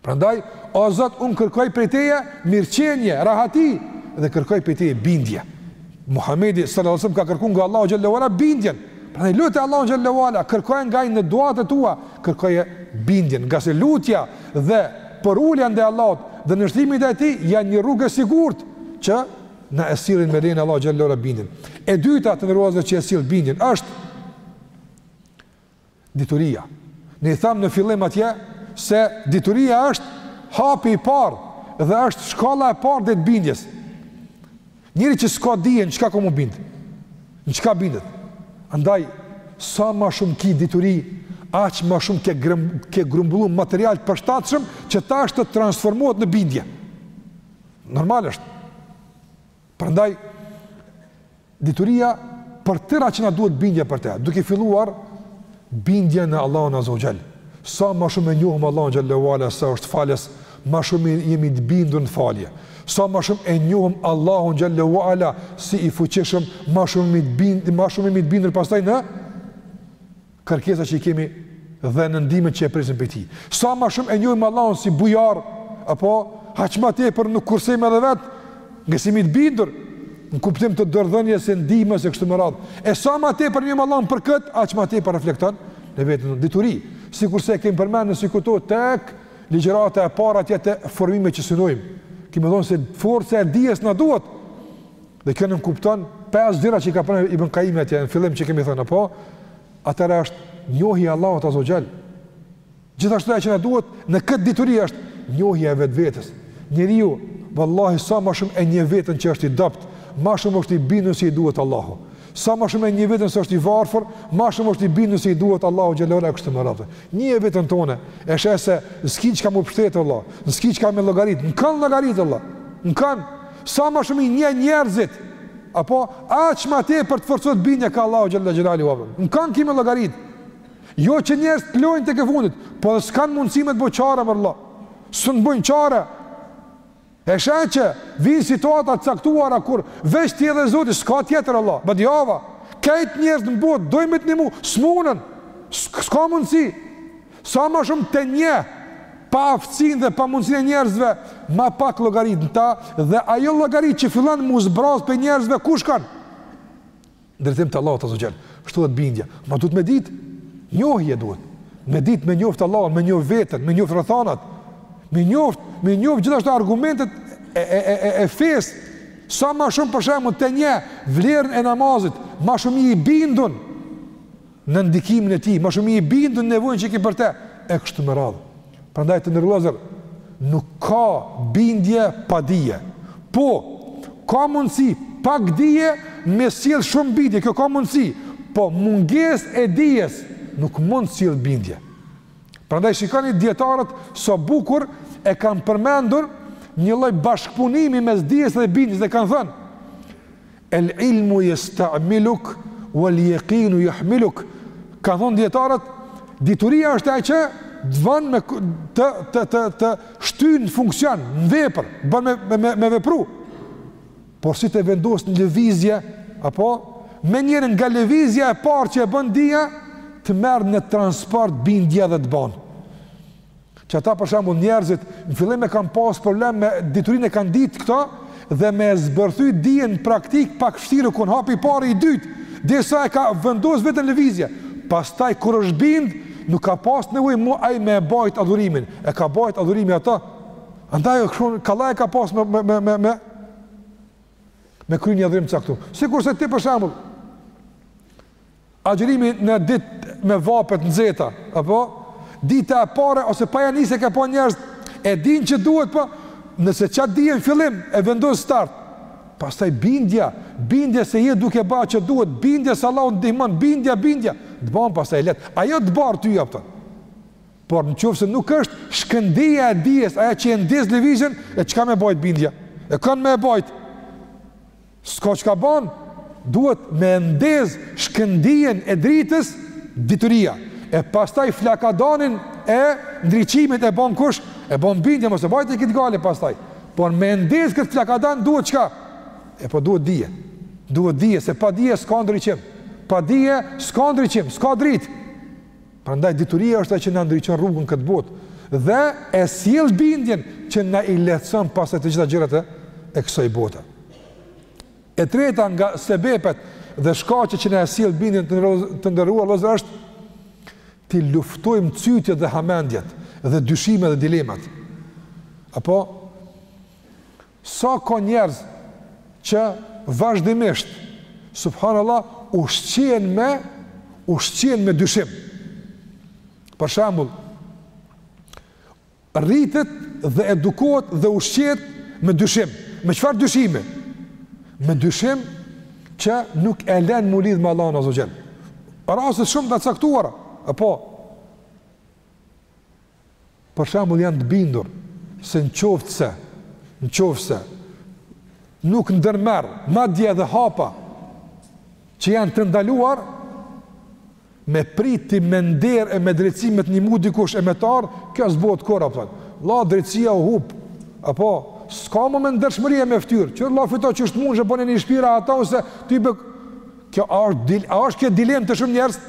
S1: Prandaj, o Zot, unë kërkoj prej teje mirëqenie, rahati, dhe kërkoj prej teje bindje. Muhamedi sallallahu alaihi wasallam ka kërkuar nga Allahu xhallahu ala bindjen. Prandaj lute Allahun xhallahu ala, kërkoje nga ai në duat e tua, kërkoje bindjen, ngase lutja dhe përulja ndaj Allahut dhe nënshtrimi ndaj tij janë një rrugë e sigurt që na e sillin me lejen e Allahut xhallahu ala bindjen. E dyta të nderuar që e sill bindjen është Dituria. Ne i thamë në fillim atje se dituria është hapi i parë dhe është shkalla e parë drejt bindjes. Njeri që s'ka dije në çka ka m'u bind, në çka bindet. Andaj, sa ma shumë ki dituri, aq ma shumë ke, grëm, ke grumbullu material të përshtatshëm që tash të transformohet në bindje. Normalisht. Prandaj dituria për atë që na duhet bindja për te, duke filluar bindja në Allahun Azza wa Jall. Sa më shumë e njohim Allahun xhallahu ala se është falës, më shumë jemi të bindur në falje. Sa më shumë e njohim Allahun xhallahu ala si i fuqishëm, më shumë jemi të bindur, më shumë jemi të bindur pastaj në kërkesat që i kemi dhe në ndihmën që e presim prej tij. Sa më shumë e njohim Allahun si bujar, po aq më tepër nuk kursejmë edhe vet, ngase jemi të bindur në kuptim të dorëdhënies e ndihmës e kështu me radhë. E sa më tepër njohim Allahun për kët, aq më tepër reflekton në veten dituria. Sikurse e kemi përmendur në si i thonë tek ligjërata e para atje të formimit që synojmë. Kemi thënë se forca e dijes na duhet Dhe kjo nënkupton pesë gjëra që i ka përmendur Ibn Qayimi atje në fillim që kemi thënë po atëherë është njohja e Allahut azza wa xhal. Gjithashtu ajo që na duhet në këtë dituri është njohja e vetvetes. Njeriu vallahi sa më shumë e njeh veten që është i dopt, më shumë është i bindur se i duhet Allahu. Sa më shumë e njeh veten se është i varfër, më shumë është i bindur se i duhet Allahu xhallahu ala kështu me radhë. Njihe veten tënde e sheh se s'ki n'çka m'u pshtet vallah, s'ki n'çka me llogarit, në kan llogarit vallah. Në kan Sa më shumë i njeh njerëzit, po aq më tepër të forcohet bindja ka Allahu xhalla xhelaluhu. Në kan ki me llogarit. Jo që njerëzit të lojnë tek e fundit, po dhe s'kan mundësi me të bo çare vallah. S'un bojnë çare. E sheh që vijnë situata të caktuara kur veç ti edhe Zoti s'ka tjetër vallah, badjava. Krejt njerëzit në botë dojnë me të ndihmu, s'munën. S'ka mundësi. Sa ma shumë ta njeh paaftësinë dhe pamundësinë e njerëzve, ma pak llogarit në ta dhe ajo llogari që fillon mu zbraz për njerëzve ku shkon? Në drejtim të Allahut azze ve xhel. Shtohet bindja. Ama duhet me ditë njohje duhet. Me ditë me njoft Allahun, me njoft veten, me njoft rrethanat. Me njoft, me njoft gjithashtu argumentet e e e e, e fes. Sa ma shumë për shembull ta njeh vlerën e namazit, ma shumë je i bindun. në ndikimin e tij, ma shumë je i bindun në nevojën që ki për te e kështu me radhë. Prandaj të nderuar vllazër nuk ka bindje pa dije. Po ka mundësi pak dije me sjell shumë bindje, kjo ka mundësi. Po mungesë e dijes nuk mund të sjell bindje. Prandaj shikoni dijetarët sa bukur e kanë përmendur një lloj bashkëpunimi mes dijes dhe bindjes dhe kanë thënë El ilmu jesta'miluk wal yaqinu yahmiluk, kanë thënë dijetarët, dituria është ajo që të vnon e të të të të shtyn në funksion, në vepër, ban me me me, me vepru. Por si të vendos në lëvizje apo menjëherë nga lëvizja e parë që e bën dija të merr në transport bindja dhe të ban. Që ata për shembull njerëzit në fillim e kanë pas problem me diturinë e kanë ditë këta dhe me e zbërthy dijen në praktikë pak vështirë kur hapi i parë i dytë derisa e ka vendos veten në lëvizje. Pastaj kur është bind nuk ka pas nevojë më ai me e bajt adhurimin, e ka bajt adhurimi atë. Andaj kështu kollaj e ka pas me me me me me me kry një adhurim caktum. Sikurse ti për shembull Agjërimi në ditë me vape të nxehta, apo dita e parë ose pa ja nisë e ka pa njerëz e dinë që duhet po nëse atë dijen fillim e vendos në start. Pastaj bindja, bindja se je duke ba atë që duhet, bindja se Allahu të ndihmon, bindja, bindja, të ban pastaj lehtë. Ajo të bar ty apo. Por në qofë se nuk është shkëndija e dijes, ajo që e ndez lëvizjen, e çka me bajt bindja? E kend me e bajt? S'ka çka ban, duhet me e ndez shkëndijën e dritës dituria, e pastaj flakadanin e ndriçimit e bon kush, e bon bindja, mos e bajte kit gajle pastaj, por me e ndez këtë flakadan duhet çka, e po duhet dije, duhet dije, se pa dije s'ka ndriçim, pa dije s'ka ndriçim, s'ka dritë, Prandaj dituria është ajo që na ndriçon rrugën në këtë botë dhe e sjell bindjen që na i lehtëson pastaj të gjitha gjërat e, e kësaj bote. E treta nga sebepet dhe shkaqet që na e sjell bindjen të nderuar vllazër është t'i luftojmë cytjet dhe hamendjet dhe dyshimet dhe dilemat. Apo Sa ka njerëz që vazhdimisht subhanallah ushqehen me ushqehen me dyshim. Për shembull, rritet dhe edukohet dhe ushqehet me dyshim. Me çfarë dyshime? Me dyshim që nuk e lën m'u lidh me Allahun azze ve xhel. Raste shumë të caktuara. Apo Për shembull janë të bindur se në qoftë se, në qoftë se, nuk ndërmerr madje edhe hapa, që janë të ndaluar, me prit ti me nder e me drejtësi me t'nimu dikush e me t'ardh, kjo s'bëhet kurrë, apton. Vlla drejtësia u hup, apo, s'ka ma me ndershmëri e me ftyrë, vlla fito qysh mundesh bënë një shpira ata, ose tybe, kjo është, a është kjo dilemë te shumë njerëz,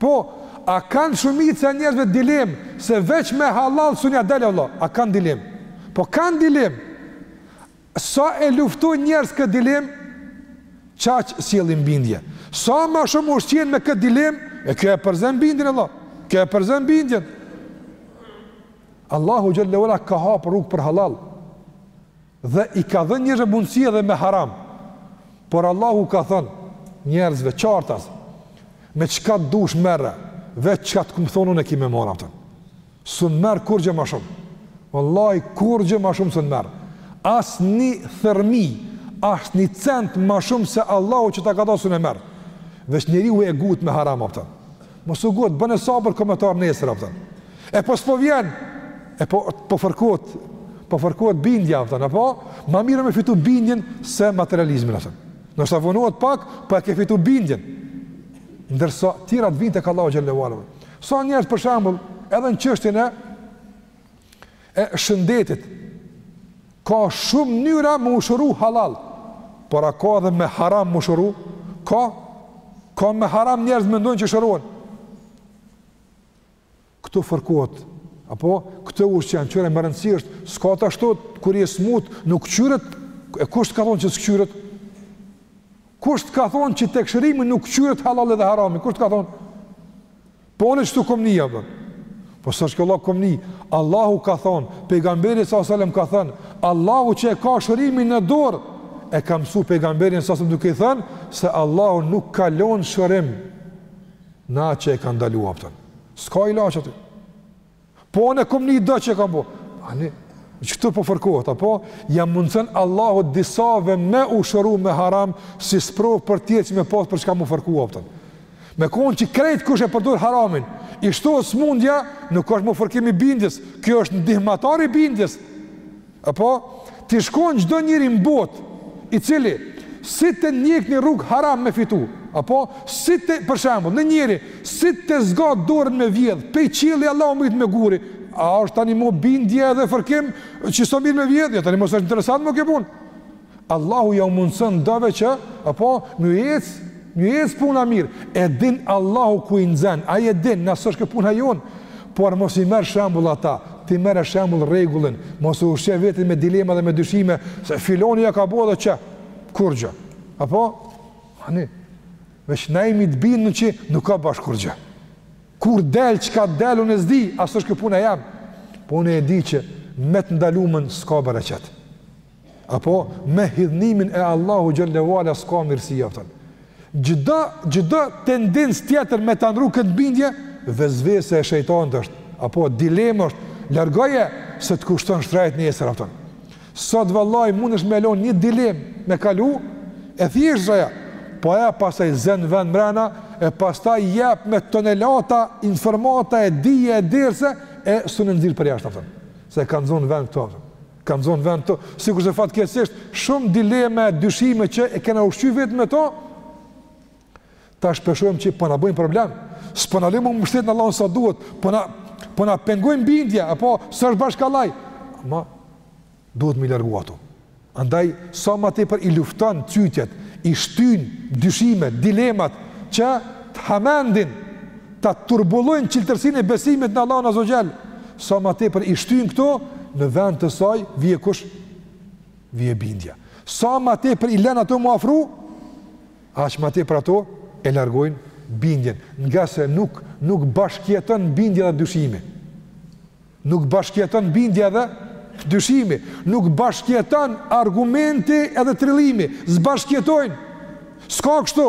S1: Po, a kanë shumica e njerëzve dilemë se veç me hallall sun ia del o vëlla? A kanë dilemë? Po kanë dilemë. Sa e luftojnë njerëz këtë dilemë, qaq sjellin bindje. Sa ma shumë ushqehen me këtë dilemë, e kjo e përzen bindjen o vëlla. Kjo e përzen bindjen. Allahu xhele ve ala ka hap rrugë për hallall. Dhe i ka dhënë njerëzve mundësi edhe me haram. Por Allahu ka thënë njerëzve qartas, me çka dush merre, veç çka të kom thonë unë ki me marr apton. Sun merr kurrgjë ma shumë. Vallahi kurrgjë ma shumë sun merr. Asnjë thërmi, asnjë cent ma shumë se Allahu që ta ka da sun e merr. Veç njeriu e gut me haram apton. Mos u gut, bëne sabër ka me t'ardh nesër apton. E po s'po vjen. E po po fërkohet, po fërkohet bindja apton, apo ma mirë me fitu bindjen se materializmin apton. Nëse vonohet pak, po e ke fitu bindjen. Ndërsa tjerat vijnë tek Allahu xhele ve ala. Sa njerëz për shembull, edhe në çështjen e e shëndetit ka shumë mënyra me u shëru hallall por a ka edhe me haram m'u shëru ka ka me haram njerëz mendojnë që shërohen këtu fërkohet apo këtë ushë që janë qyre me rëndësi është s'ka të ashtu kur je smut nuk kqyret e kush t' ka thonë që s'kqyret kush t' ka thonë që tek shërimi nuk kqyret hallalli edhe harami kush t' ka thonë Po unë qështu kom ni apton. Po s'është kjo vlla kom ni. Allahu ka thonë, pejgamberi sa selam ka thënë, Allahu që e ka shërimin në dorë, e ka mësu pejgamberin sa selam duke i thënë se Allahu nuk ka lon shërim në atë që e ka ndalu apton. S'ka ilaç aty. Po unë kom ni do që kanë bo. Ani, që këtu po fërkohet, apo? Ja mundëson Allahu disave me u shëru me haram, si sprovë për tjerët me pasë për çka m'u fërku, apton. Me konë që krejt kush e përdor haramin, i shtohet smundja, nuk është ma fërkim i bindjes, kjo është ndihmëtar i bindjes, Apo, ti shkon çdo njeri në botë, i cili, si të njekë një rrugë haram me fitu, apo, si të, për shembull, një njeri, si të zgat dorën me vjedhë, pej qielli Allahu mritë me guri, a është tani mo bindje edhe fërkim, që s'o mirë me vjedhë, ja jo, tani mo s'është interesant mo kjo punë. Allahu ja mundëson dove që, apo, me ec, me ec puna mirë, e din Allahu ku i nxen, Ai e din, na s'osht kjo puna jonë, por mos i merr shembull ata, ti merre shembull rregullin, mos ushqe vetin me dilema dhe me dyshime, se filani ja ka bo dhe që, kurgjë, apo, ani, veç na jemi të bindun që, nuk ka bash kurgjë, kur del, çka del, unë s'di, as s'osht kjo puna jem, po unë e di që, me të ndalumen, s'ka bereqet, Apo me hidhnimin e Allahut xhelle ue ala s'ka mirësi afton. Çdo çdo tendencë tjetër me ta ndru këtë bindje vesvese e shejtanit është, apo dilemë është, largoje se të kushton shtrejt nesër afton. Sot vallahi mundesh me lënë një dilemë me kalu e thjesht gjoja, po e pasaj zen vend mbrena e pastaj jep me tonelata informata e dije e derse e s'un e nxirr për jashtë afton. Se kanë zonë vend këtu afton. Kanë zonë vend këtu, sikurse fatkeqësisht, shumë dilema e dyshime që e kena ushqy vetë me to, tash pe shohim që po na bëjnë problem, s'po na lojnë m'u mbështet në Allah sa duhet, po na, po na pengojnë bindjen, apo s'është bash kollaj, ama duhet me i largu ato. Andaj, sa ma tepër i lufton cytjet, i shtyn dyshimet, dilemat, që të hamendin ta turbullojnë çiltërsinë e besimit në Allahun Azza wa Jall, sa më tepër i shtyn këto, në vend të saj vje kush? Vje bindja. Sa më tepër i len ato m'u afru, aq më tepër ato e largojnë bindjen, ngase nuk nuk bashkëjeton bindja dhe dyshimi. Nuk bashkëjeton bindja dhe dyshimi, nuk bashkëjeton argumenti edhe trillimi, s'bashkëjetojnë. S'ka kështu.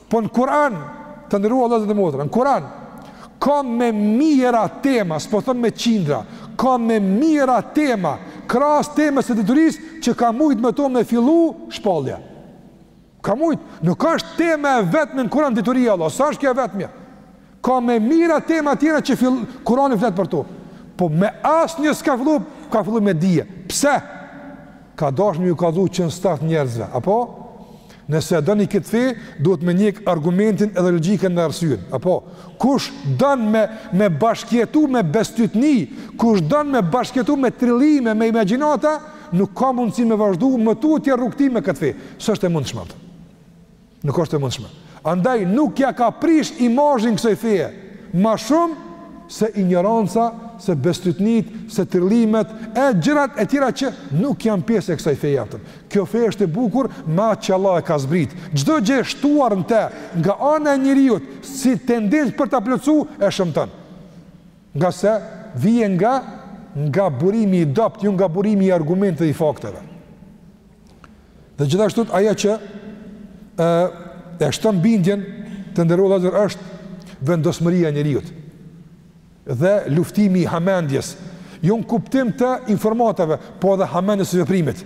S1: Po në Kur'an, të nderuar vllazën dhe motra, në Kur'an, ka me mija tema, s'po thom me qindra, ka me mija tema, krahas temës së diturisë, që ka mujt me to me fillu shpallja. Ka mujt, nuk është tema e vetme në Kur'an dituria vlla, s'është kjo e vetmja? Ka me mija tema tjera që fill, Kur'ani flet për to. Po me asnjë s'ka fillu, ka fillu me dije. Pse? Ka dash me ju kallxu që në start njerëzve. Apo? Nëse doni këtë fe, duhet me njek argumentin edhe logjikën edhe arsyen. Apo? Kush don me, me bashkjetu me bestytni, kush don me bashkjetu me trillime, me imagjinata, nuk ka mundësi me vazhdu më tutje rrugëtim me këtë fe. S'është e mundshme. Nuk është e mundshme. Andaj nuk ia ka prish imazhin kësaj feje më shumë se injoranca, se bestytnitë, se trillimet e gjërat e tjera që nuk janë pjesë e kësaj feje, a kupton. Kjo fe është e bukur me atë që Allah e ka zbrit. Çdo gjë e shtuar në të nga ana e njeriut si tendencë për ta plotësu e shëmton. Ngase vjen nga nga burimi i dobët, jo nga burimi i argumenteve dhe fakteve. Dhe gjithashtu ajo që ë e shton bindjen të nderuar vëllezër është vendosmëria e njeriut dhe luftimi i hamendjes, jo në kuptim të informatave, po edhe hamendjes së veprimit.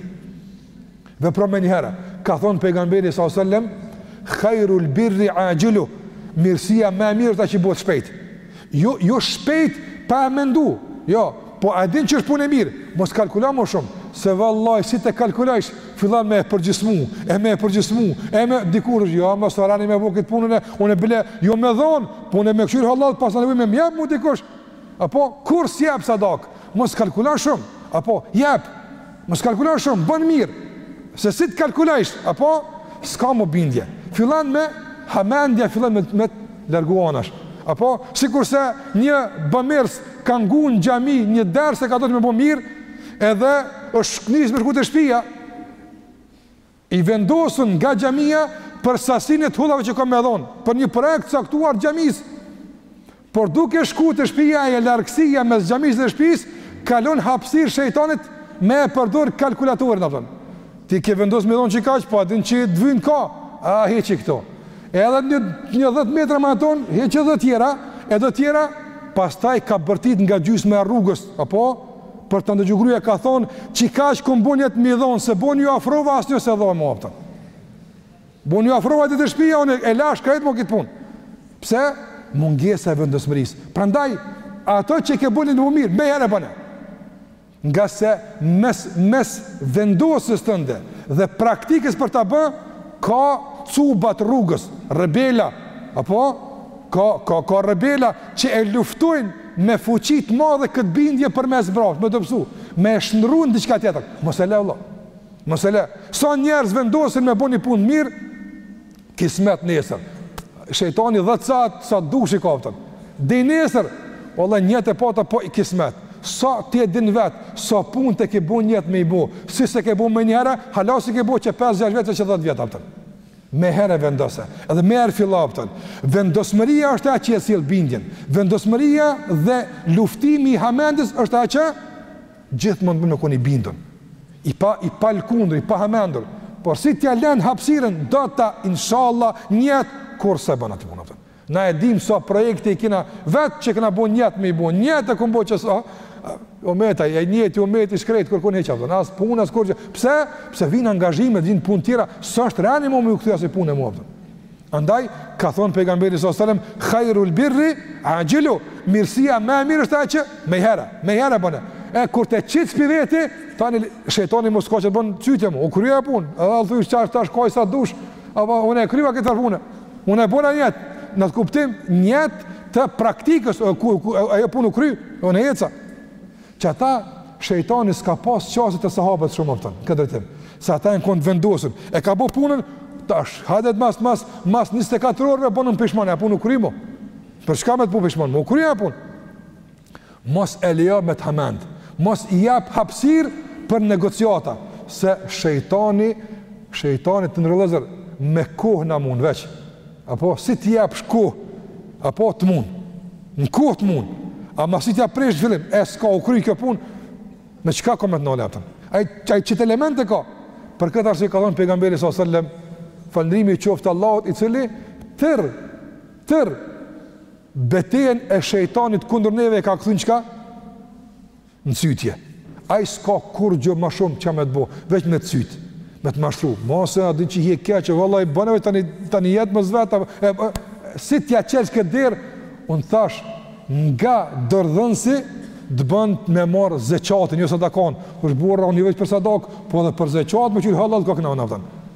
S1: Vepro menjëherë, ka thënë pejgamberi sa selam, "Hajrul birri axhilu", mirësia më e mirë është ajo që bëhet shpejt. Jo, jo shpejt pa e mendu. Jo, po a din që është punë e mirë? Mos kalkulo më shumë, se vallaj si të kalkulojsh, fillon me e përgjysmu, e me e përgjysmu, e me dikur, jo, më së rani me bo kit punën e, unë bile, jo me dhonë, po unë me kqyr hollë, pasna nevojë me m'jep mu dikush, apo, kur jep sadakë, mos kalkulo shumë, apo, jep, Mos kalkulo shumë, bën mirë. Se si të kalkulojsh, apo s'ka më bindje. Fillon me hamendja, fillon me me t'largu anash. Apo sikurse një bamirës ka ngu në xhami një ders e ka dasht me bo mirë, edhe është nisur me shku te shpia. I vendosur nga xhamia për sasinë e t'hollave që ka me dhon, për një projekt të caktuar të xhamisë. Por duke shku te shpia e largësia mes xhamisë dhe shpisë, ka lon hapësirë shejtanit me e përdor kalkulatorin, a kupton. Ti ke vendosur me dhon qikaq, po a din që t'vyn ka, a heqi këto. Edhe një një 10 metra matanë, heq edhe të tjera, edhe të tjera, pastaj ka bërtit nga gjysma e rrugës, apo Për ta ndëgju gruja ka thonë, qikaq kam bo nijet me i dhonë, se bon iu afrova asnjë s'e dho mo, a kupton. Bon iu afrova deri te shpia, unë e lashë krejt mo këtë punë. Pse? Mungesa e vendosmërisë. Prandaj, ato që ke bo nijet mirë, menjëherë bëne. Ngase mes, mes vendosjes tënde dhe praktikës për ta bë, ka cuba t'rrugës, rebela, apo? Ka, ka, ka rebela që e luftojnë me fuqi të madhe këtë bindje për me e zbrazë, me dobësu, me e shndërru në diçka tjetër, mos e le vëlla, mos e le, sa njerëz vendosin me bo një punë të mirë, kismet nesër, shejtani thotë sa, sa dush ti, a kupton, deri nesër, valla nijet e pata po i kismet, sa ti e din vetë, sa punë ti ke bo nijet me i bo, si s'e ke bo menjëherë, hala s'i ke bo që 5-6 vjet që 10 vjet, a kupton. Me herë e vendose, edhe me herë fillo apton. Vendosmëria është aja që e sill bindjen. Vendosmëria dhe luftimi i hamendis është aja që gjithmonë me kon i bindun. I pa, i palëkundur, i pahamendur. Por si t'ja lenë hapsiren, do ta, inshallah, njet, kur s'e bën atë punë, apton. Na e dimë sa projekte i kena, vetë që kena bo njet me i bo, njet e kem bo që sa, u met ai njet, u met i shkretë, kërkon heqa, dhe as puna, as kurgjë, pse, pse vinë angazhime, vinë punë tjera, së është rani mu me iu kthy asaj pune mo, dhe. Andaj, ka thonë pejgamberi s.a.s. Khajrul birri axhilu, mirësia më e mirë është ajo që, me herë, me herë e bën. E, kur ta qitsh pi veti, tani, shejtani mo s'ka që të bënë cytje mo, u kry ajo punë, edhe alë thuj, qa është tash, kaj sa dush, apo, unë e kryva këtë punë, Unë e bona njet, në të kuptim njet të praktikës, ajo punë u kry, unë eca. Që ata, shejtani s'ka pas qasje te sahabët shumë apton, në këtë drejtim. Se ata janë konë të vendosun, e ka bo punën, tash, hadet mas, mas, mas 24 orëve, bonë në pishman, ajo punë u kry mo. Për çka me të bu pishman mo, u kry ajo punë. Mos e lejo me të hamend. Mos i jep hapësirë për negociata, se shejtani, shejtani të ndërlozur me kohë na mund veç. Apo si t'i japsh kohë? Apo të mund. Në kohë të mund. Ama si t'ia presh n'fillim? E s'ka u kry kjo punë. Me çka ka me t'nal apton? Ai qit element e ka. Për këtë arsye ka thënë pejgamberi sa selam, falëndrimi i qoftë Allahut i cili tër tër Betejën e shejtanit kundër neve e ka kthy në çka? Në cytje. Ai s'ka kurgjë ma shumë ça me të bo, veç me të cyt, me të mashtru. Ma se a din që hi e keqë, vallahi bëneve të një, të një jetë më zveta, e, e, si t'ja çelsh këtë derë, unë thash nga dërdhënësi të bën me marrë zeqatin, jo sadakën, është burra unë një veç për sadakë, po edhe për zeqatë më qërë hallall, ka këna unë apton.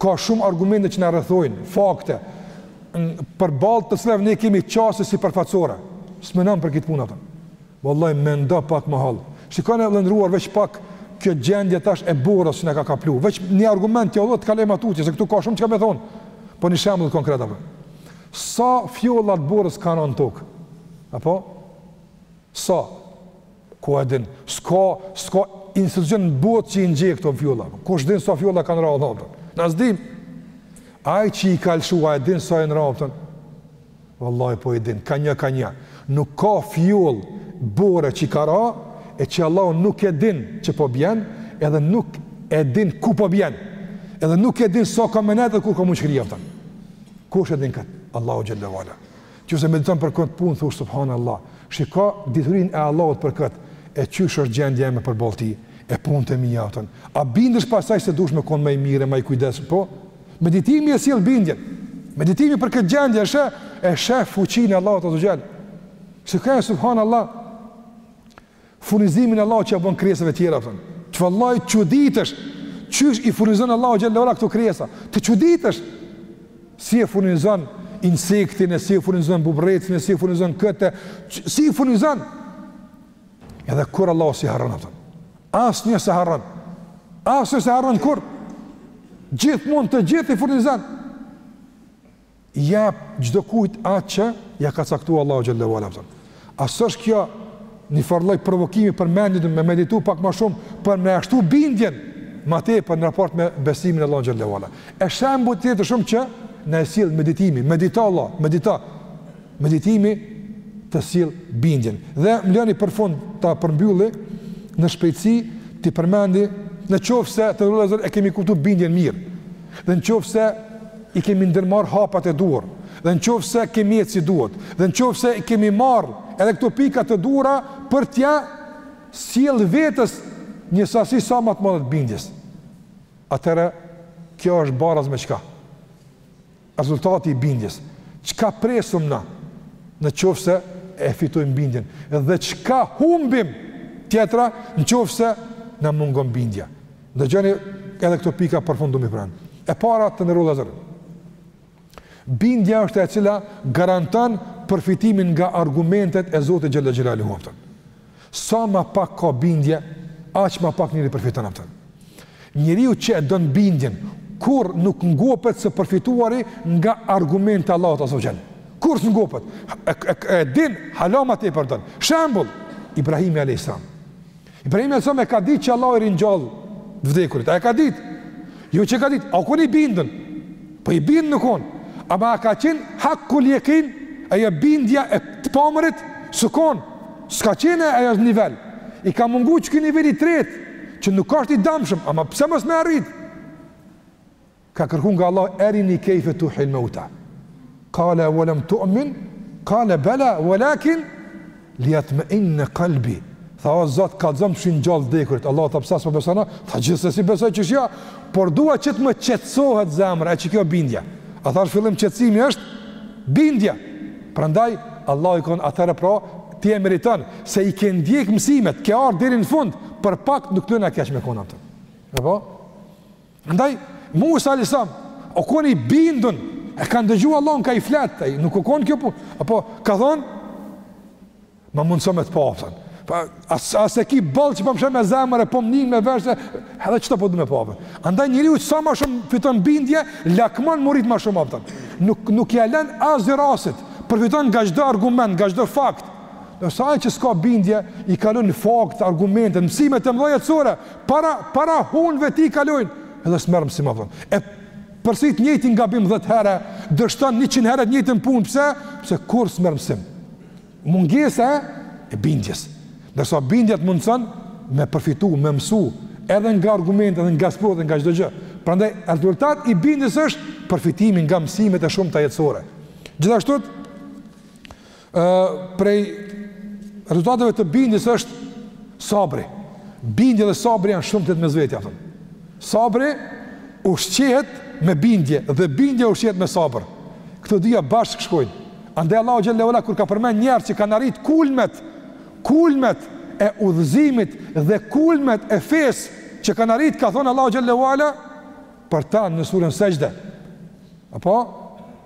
S1: Ka shumë argumente që na rrethojnë, fakte, përballë të cilave ne kemi qasje sipërfaqësore. S'mendon për këtë punë atë. Wallahi mendo pak më hollë. Shikon vëlla i nderuar veç pak kjo gjendje tash e borës që na ka kaplu. Veç një argument e të kalojmë tutje, se këtu ka shumë çka me thonë. Po një shembull konkret, apo. Sa fjolla t'borës kanë në tokë? Apo? Sa? Ku e din, s'ka, s'ka institucion në botë që i njeh këto fjolla, kush din sa fjolla kanë ra apton, na s'dim, ai që i ka lëshu, a e din sa janë ra apton, vallahi po i din, ka një, ka një, nuk ka fjollë bore që i ka ra, e që Allahu nuk e din që po bjen, edhe nuk e din ku po bjen, edhe nuk e din sa ka me nejt dhe ku ka m'u shkri apton, kush e din këtë, Allahu xhel-le Qe se mediton për këtë punë thush subhanallah. Shika diturinë e Allahut për këtë, e qysh është gjendja jeme përballë tij, e punët e mia ato. A bindesh pastaj se duhesh me kon ma i mirë e ma i kujdesshëm? Po. Meditimi e sjell bindjen. Meditimi për këtë gjendje e sheh, e sheh fuqinë e Allahut azze ve xhel. Shikje subhanallah. furnizimin e Allahut që ja bon krijesave të tjera, a kupton. Çfarë, vallahi çuditesh. Qysh i furnizon Allahu xhel-le ve ala këto krijesa? Të çuditesh. Si e furnizon insektin, e si e furnizon bubrecin, e si e furnizon këtë, si e furnizon? Edhe kurrë Allahu s'i harron, a kupton. Asnjë s'e harron. Asnjë s'e harron kurrë. Gjithmonë të gjithë i furnizon. jap çdokujt atë që ja ka caktu Allahu xhel-le ve ala, a kupton. A s'është kjo një farlloj provokimi për mendjen me meditu pak ma shumë për me e shtu bindjen ma tepër në raport me besimin në Allahun xhel-le ve ala. E shembuj tjetër shumë që na e sjell meditimi, medito vlla, medito. Meditimi të sjell bindjen. Dhe më lëni për fund ta përmbylli në shpejtësi t'i përmendi në qoftë se vëllezër e kemi kuptuar bindjen mirë. Dhe në qoftë se i kemi ndërmarr hapat e duhur, dhe në qoftë se kemi ecë si duhet, dhe në qoftë se i kemi marr edhe këto pika të duhura për t'ja sjell vetes një sasi sa më të madhe të bindjes. Atëherë kjo është baraz me çka? Rezultati i bindjes, çka presim na në qoftë se e fitojmë bindjen dhe çka humbim tjetra në qoftë se na mungon bindja. Dëgjoni edhe këto pika për fund, t'u mbaj pranë. E para të nderuar vëllezër. Bindja është e cila garanton përfitimin nga argumentet e Zotit xhel-le xhelaluhu, a kupton. Sa ma pak ka bindje, aq ma pak njeri përfiton, a kupton. Njëriu që e don bindjen, kurrë nuk ngopet së përfituari nga argumentet e Allahut azze ve xhel. Kurrë s'ngopet, e, e, e din, hala ma tepër don. Shembul, Ibrahimi a.s. Ibrahimi a.s. e ka dit që Allahu i ringjall t'vdekurit, a e ka dit. Jo që e ka ditë, a u kon i bindun? Po i bindun u kon, ama ka qenë hakkul jekin, ajo bindja e të pamërit, s'u kon, s'ka qenë ajo nivel, i ka mungu qiky nivel i tretë, që nuk është i domosdoshëm, ama pse mos me arrit? Ka kërku nga Allahu, erini kejfe tuhjil meuta. Kale evelem tu'min, kale bela, velakin lijatmeinne kalbi, tha o zot, kallzom qysh i ngjall t'dekurit, Allahu tha pse a s'po beson a, tha gjithsesi besoj qysh jo, por dua që të më qetsohet zemra, e qe kjo bindja, a thashë n'fillim qetsimi është, bindja, prandaj, Allahu i thon atërë pra, ti e meriton, se i ke ndjek mësimet, ke ardh deri në fund, për pak nuk t'la keq me kon, a kupton, po? Andaj, Musa alejhi selam, u kon i bindun, e ka ndëgju Allahun ka i flet, e nuk u kon kjo punë, apo ka thonë, ma mundëso me të pa, kupton. Pa, a s', a s'e ki boll që pa po më sheh me zemër e po më nin me veshë, edhe që të po du me pa, kupton. Andaj njeriu që sa ma shumë fiton bindje, lakmon me u rrit ma shumë, kupton. Nuk, nuk ia len asgjë rastit, përfiton nga çdo argument, nga çdo fakt, Ndërsa ai që s'ka bindje i kalojnë fakte, argumente, mësime të mëdha jetësore, para para hunëve tij kalojnë, edhe s'merr mësim, kupton. E përsërit të njëjtin gabim 10 herë, dështon 100 herë të njëjtën punë, pse? Pse kur s'merr mësim? Mungesa e bindjes. Ndërsa bindja të mundson me përfitu, me mësu, edhe nga argumente, edhe nga sprova, edhe nga çdo gjë. Prandaj rezultat i bindjes është përfitimi nga mësimet e shumta jetësore. Gjithashtu Ë prej rezultateve të bindjes është sabri. Bindja dhe sabri janë shumë të mes vetja, kupton. Sabri ushqehet me bindje dhe bindja ushqehet me sabër. Këto dyja bashkë shkojnë. Andaj Allahu xhel-le ue ala kur ka përmend njerëz që kanë arrit kulmet, kulmet e udhëzimit dhe kulmet e fesë që kanë arrit ka thonë Allahu xhel-le ue ala për ta në surën Sexhde. Apo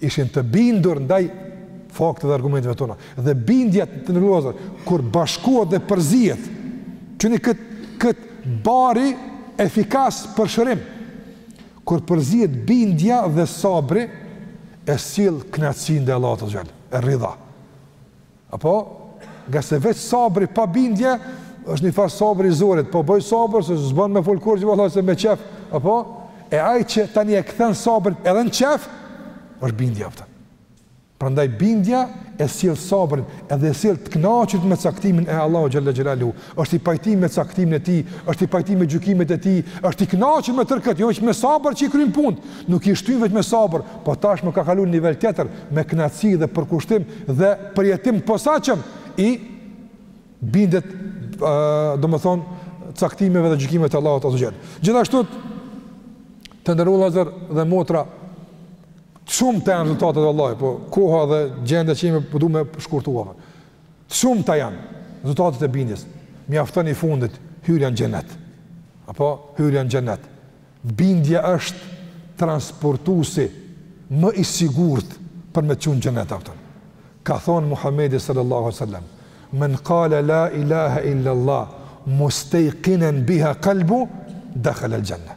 S1: ishin të bindur ndaj fakte dhe argumenteve tona. Dhe bindja të nderuar vllazër, kur bashkohet dhe përzihet, që një këtë kët bari efikas për shërim, kur përzihet bindja dhe sabri, e sill knaqsinë ndaj Allahut xhel, er-rida. Apo, ngase veç sabri pa bindje, është një farë sabri i zorit, po bëj sabër, se s'bon me folë kurgjo, vëlla, se me qef, apo, e ai që tani e kthen sabrin edhe në qef, është bindja, kupton. Prandaj bindja e sjell sabrin, edhe e sjell të kënaqurit me caktimin e Allahut xhel-le xhelaluhu. është i pajtim me caktimin e tij, është i pajtim me gjykimet e tij, është i kënaqur me tërë këtë, jo veç me sabër që i kryen punët, nuk i shtyn veç me sabër, po tashmë ka kalu në nivel tjetër me kënaqësi dhe përkushtim dhe përjetim posaçëm i bindet domethonë caktimeve dhe gjykimeve të Allahut azze ue xhel. Gjithashtu të nderuar vllazër dhe motra shumta janë rezultatet, vallahi, po koha dhe gjendja që jemi po du me shkurtu. Të shumta janë rezultatet e bindjes. Mjafton i fundit, hyrja në xhenet. Apo hyrja në xhenet. Bindja është transportuesi më i sigurt për me të çu në xhenet kupton. Ka thonë Muhamedi sallallahu alaihi wasallam: "Men qala la ilaha illa Allah mustayqinan biha qalbu dakhala al-janna."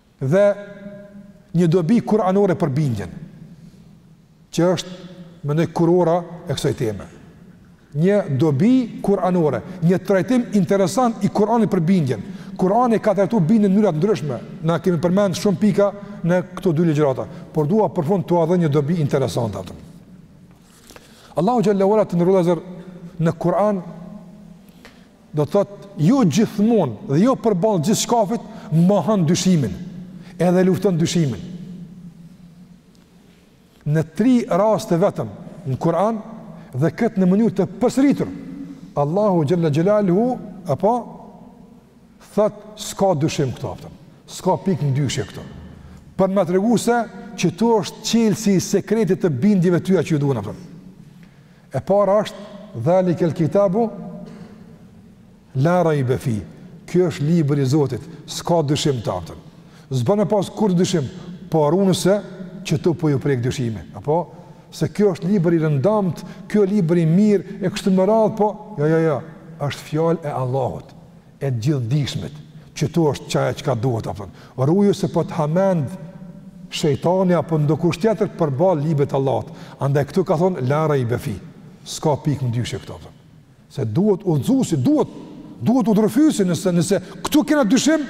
S1: Dhe një dobi kuranore për bindjen, që është mendoj kurora e kësoj teme. Një dobi kuranore, një trajtim interesant i Kuranit për bindjen. Kurani e ka trajtu bindjen n'mënyra t'ndryshme, na kemi përmend shumë pika në këto dy ligjërata, por dua për fund të jap edhe një dobi interesante, a kupton. Allahu xhele ve ala, të nderuar vëllezër, në Kuran Do të thotë, jo gjithmonë dhe jo përballë gjithçkafit, mohon dyshimin, edhe e lufton dyshimin. Në tri raste vetëm, në Kur'an, dhe këtë në mënyrë të përsëritur, Allahu xhele xhelaluhu, apo, thotë, s'ka dyshim këtu, a kupton, s'ka pikë mëdyshje këtu. Për me tregu se qëtu është çelësi i sekretit të bindjeve tuja që ju duhen, a kupton. E para është Dhalikel Kitabu la raibe fi. Kjo është libri i Zotit, s'ka dyshim n'të, a kupton. S'bën me pas kurrë dyshim, po ruhuni se qëtu po ju prek dyshimi, apo? Se kjo është libër i rëndomtë, kjo libër i mirë, e kështu me radhë, po, jo, jo, jo, është fjalë e Allahut. e gjithëdijshmit, qëtu është qaja çka duhet, a kupton, ruju se po të hamend shejtani apo ndokush tjetër përballë librit t'Allahut, andaj këtu ka thonë, la raibe fi, s'ka pikë mëdyshje këtu, a kupton, se duhet udhëzuesi, duhet, duhet udhërrëfyesi, nëse, nëse këtu kena dyshim,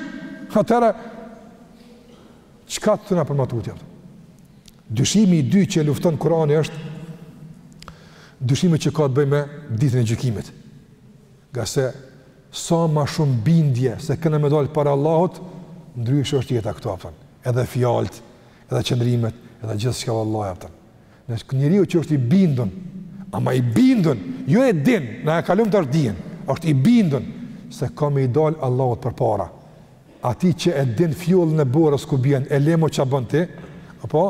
S1: atëherë, çka të të nga për ma tutje, a kupton, dyshimi i dytë që lufton Kurani është, dyshimi që ka të bëjë me ditën e gjykimit, Ngase sa ma shumë bindje se kena me dalë para Allahut, ndryshe është jeta këtu, a kupton. Edhe fjalët, edhe qëndrimet, edhe gjithçka vallahi, a kupton. Ngaqë njeriu që është i bindun, ama i bindun, jo e din, na e kalum tash dijen, është i bindun, se ka me i dalë Allahut përpara. Atij që e din fjollën e borës ku bjen, e le ma çka bën ti, apo,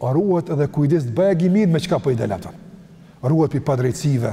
S1: ruhet edhe kujdeset bajagi mirë me çka po i del, a kupton. Ruhet prej padrejtësive,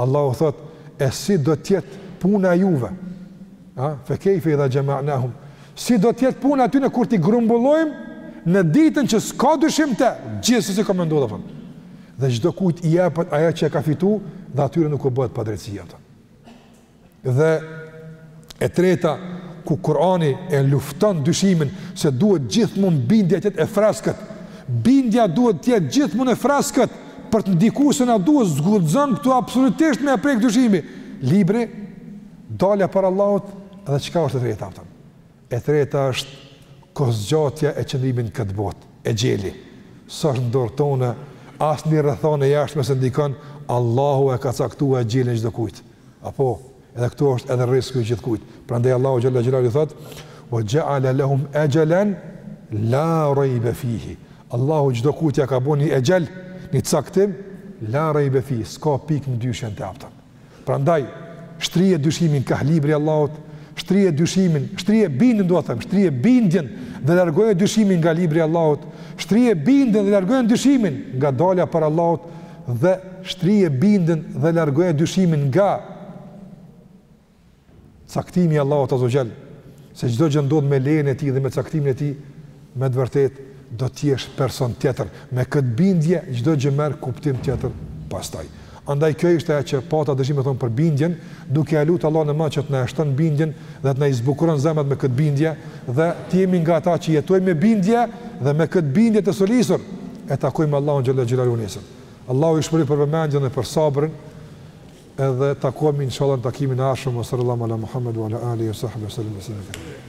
S1: Allahu thotë, e si do të jetë puna e juve? A, fe kejfe idha xhema'nahum. Si do të jetë puna e tyne kur t'i grumbullojmë në ditën që s'ka dyshim n'te, gjithsesi ka me ndodh, a kupton. Dhe çdokujt i jepet ajo që e ka fitu, dhe atyre nuk u bëhet padrejtësi, a kupton. Dhe e treta, ku Kurani e lufton dyshimin se duhet gjithmonë bindja të jetë e freskët. Bindja duhet të jetë gjithmonë e freskët për të ndiku se na duhet s'guxon këtu absolutisht me e prek dyshimi. Libri, dalja para Allahut dhe çka është e treta, a kupton. E treta është kohëzgjatja e qëndrimit në këtë botë, exheli. S'është n'dorë tonë, asnjë rrethanë e jashtme s'e ndikon, Allahu e ka caktu exhelin çdokujt. Apo, edhe këtu është edhe rrisku i gjithkujt. Prandaj Allahu xhalla xhelalu thot: "Wa ja'ala lahum ajalan la rayba fihi." Allahu çdo kujt ja ka bënë exhel, një caktim la rayba fihi, s'ka pikë dyshimi te afati. Prandaj shtrije dyshimin kah libri i Allahut, shtrije dyshimin, shtrije bindjen dua të them, shtrije bindjen dhe largoje dyshimin nga libri i Allahut, shtrije bindjen dhe largoje dyshimin nga dalja para Allahut, dhe shtrije bindjen dhe largoje dyshimin nga caktimi i Allahut azze ue xhel se çdo gjë ndodh me lejen e tij dhe me caktimin e tij me të vërtetë do të jesh person tjetër me këtë bindje çdo gjë merr kuptim tjetër pastaj andaj kjo ishte ajo që pata dëshirë me thonë për bindjen duke e lut Allahun e madh që të na e shton bindjen dhe të na i zbukuron zemrat me këtë bindje dhe të jemi nga ata që jetojnë me bindje dhe me këtë bindje të stolisur e takojmë Allahun xhalla xhelalu nesër. Allahu ju shpërbleftë për vëmendjen dhe për sabrin edhe takohemi inshallah në takimin e ardhshëm wa sallallahu ala Muhammed wa ala alihi wa sahbihi sallam taslima kthira.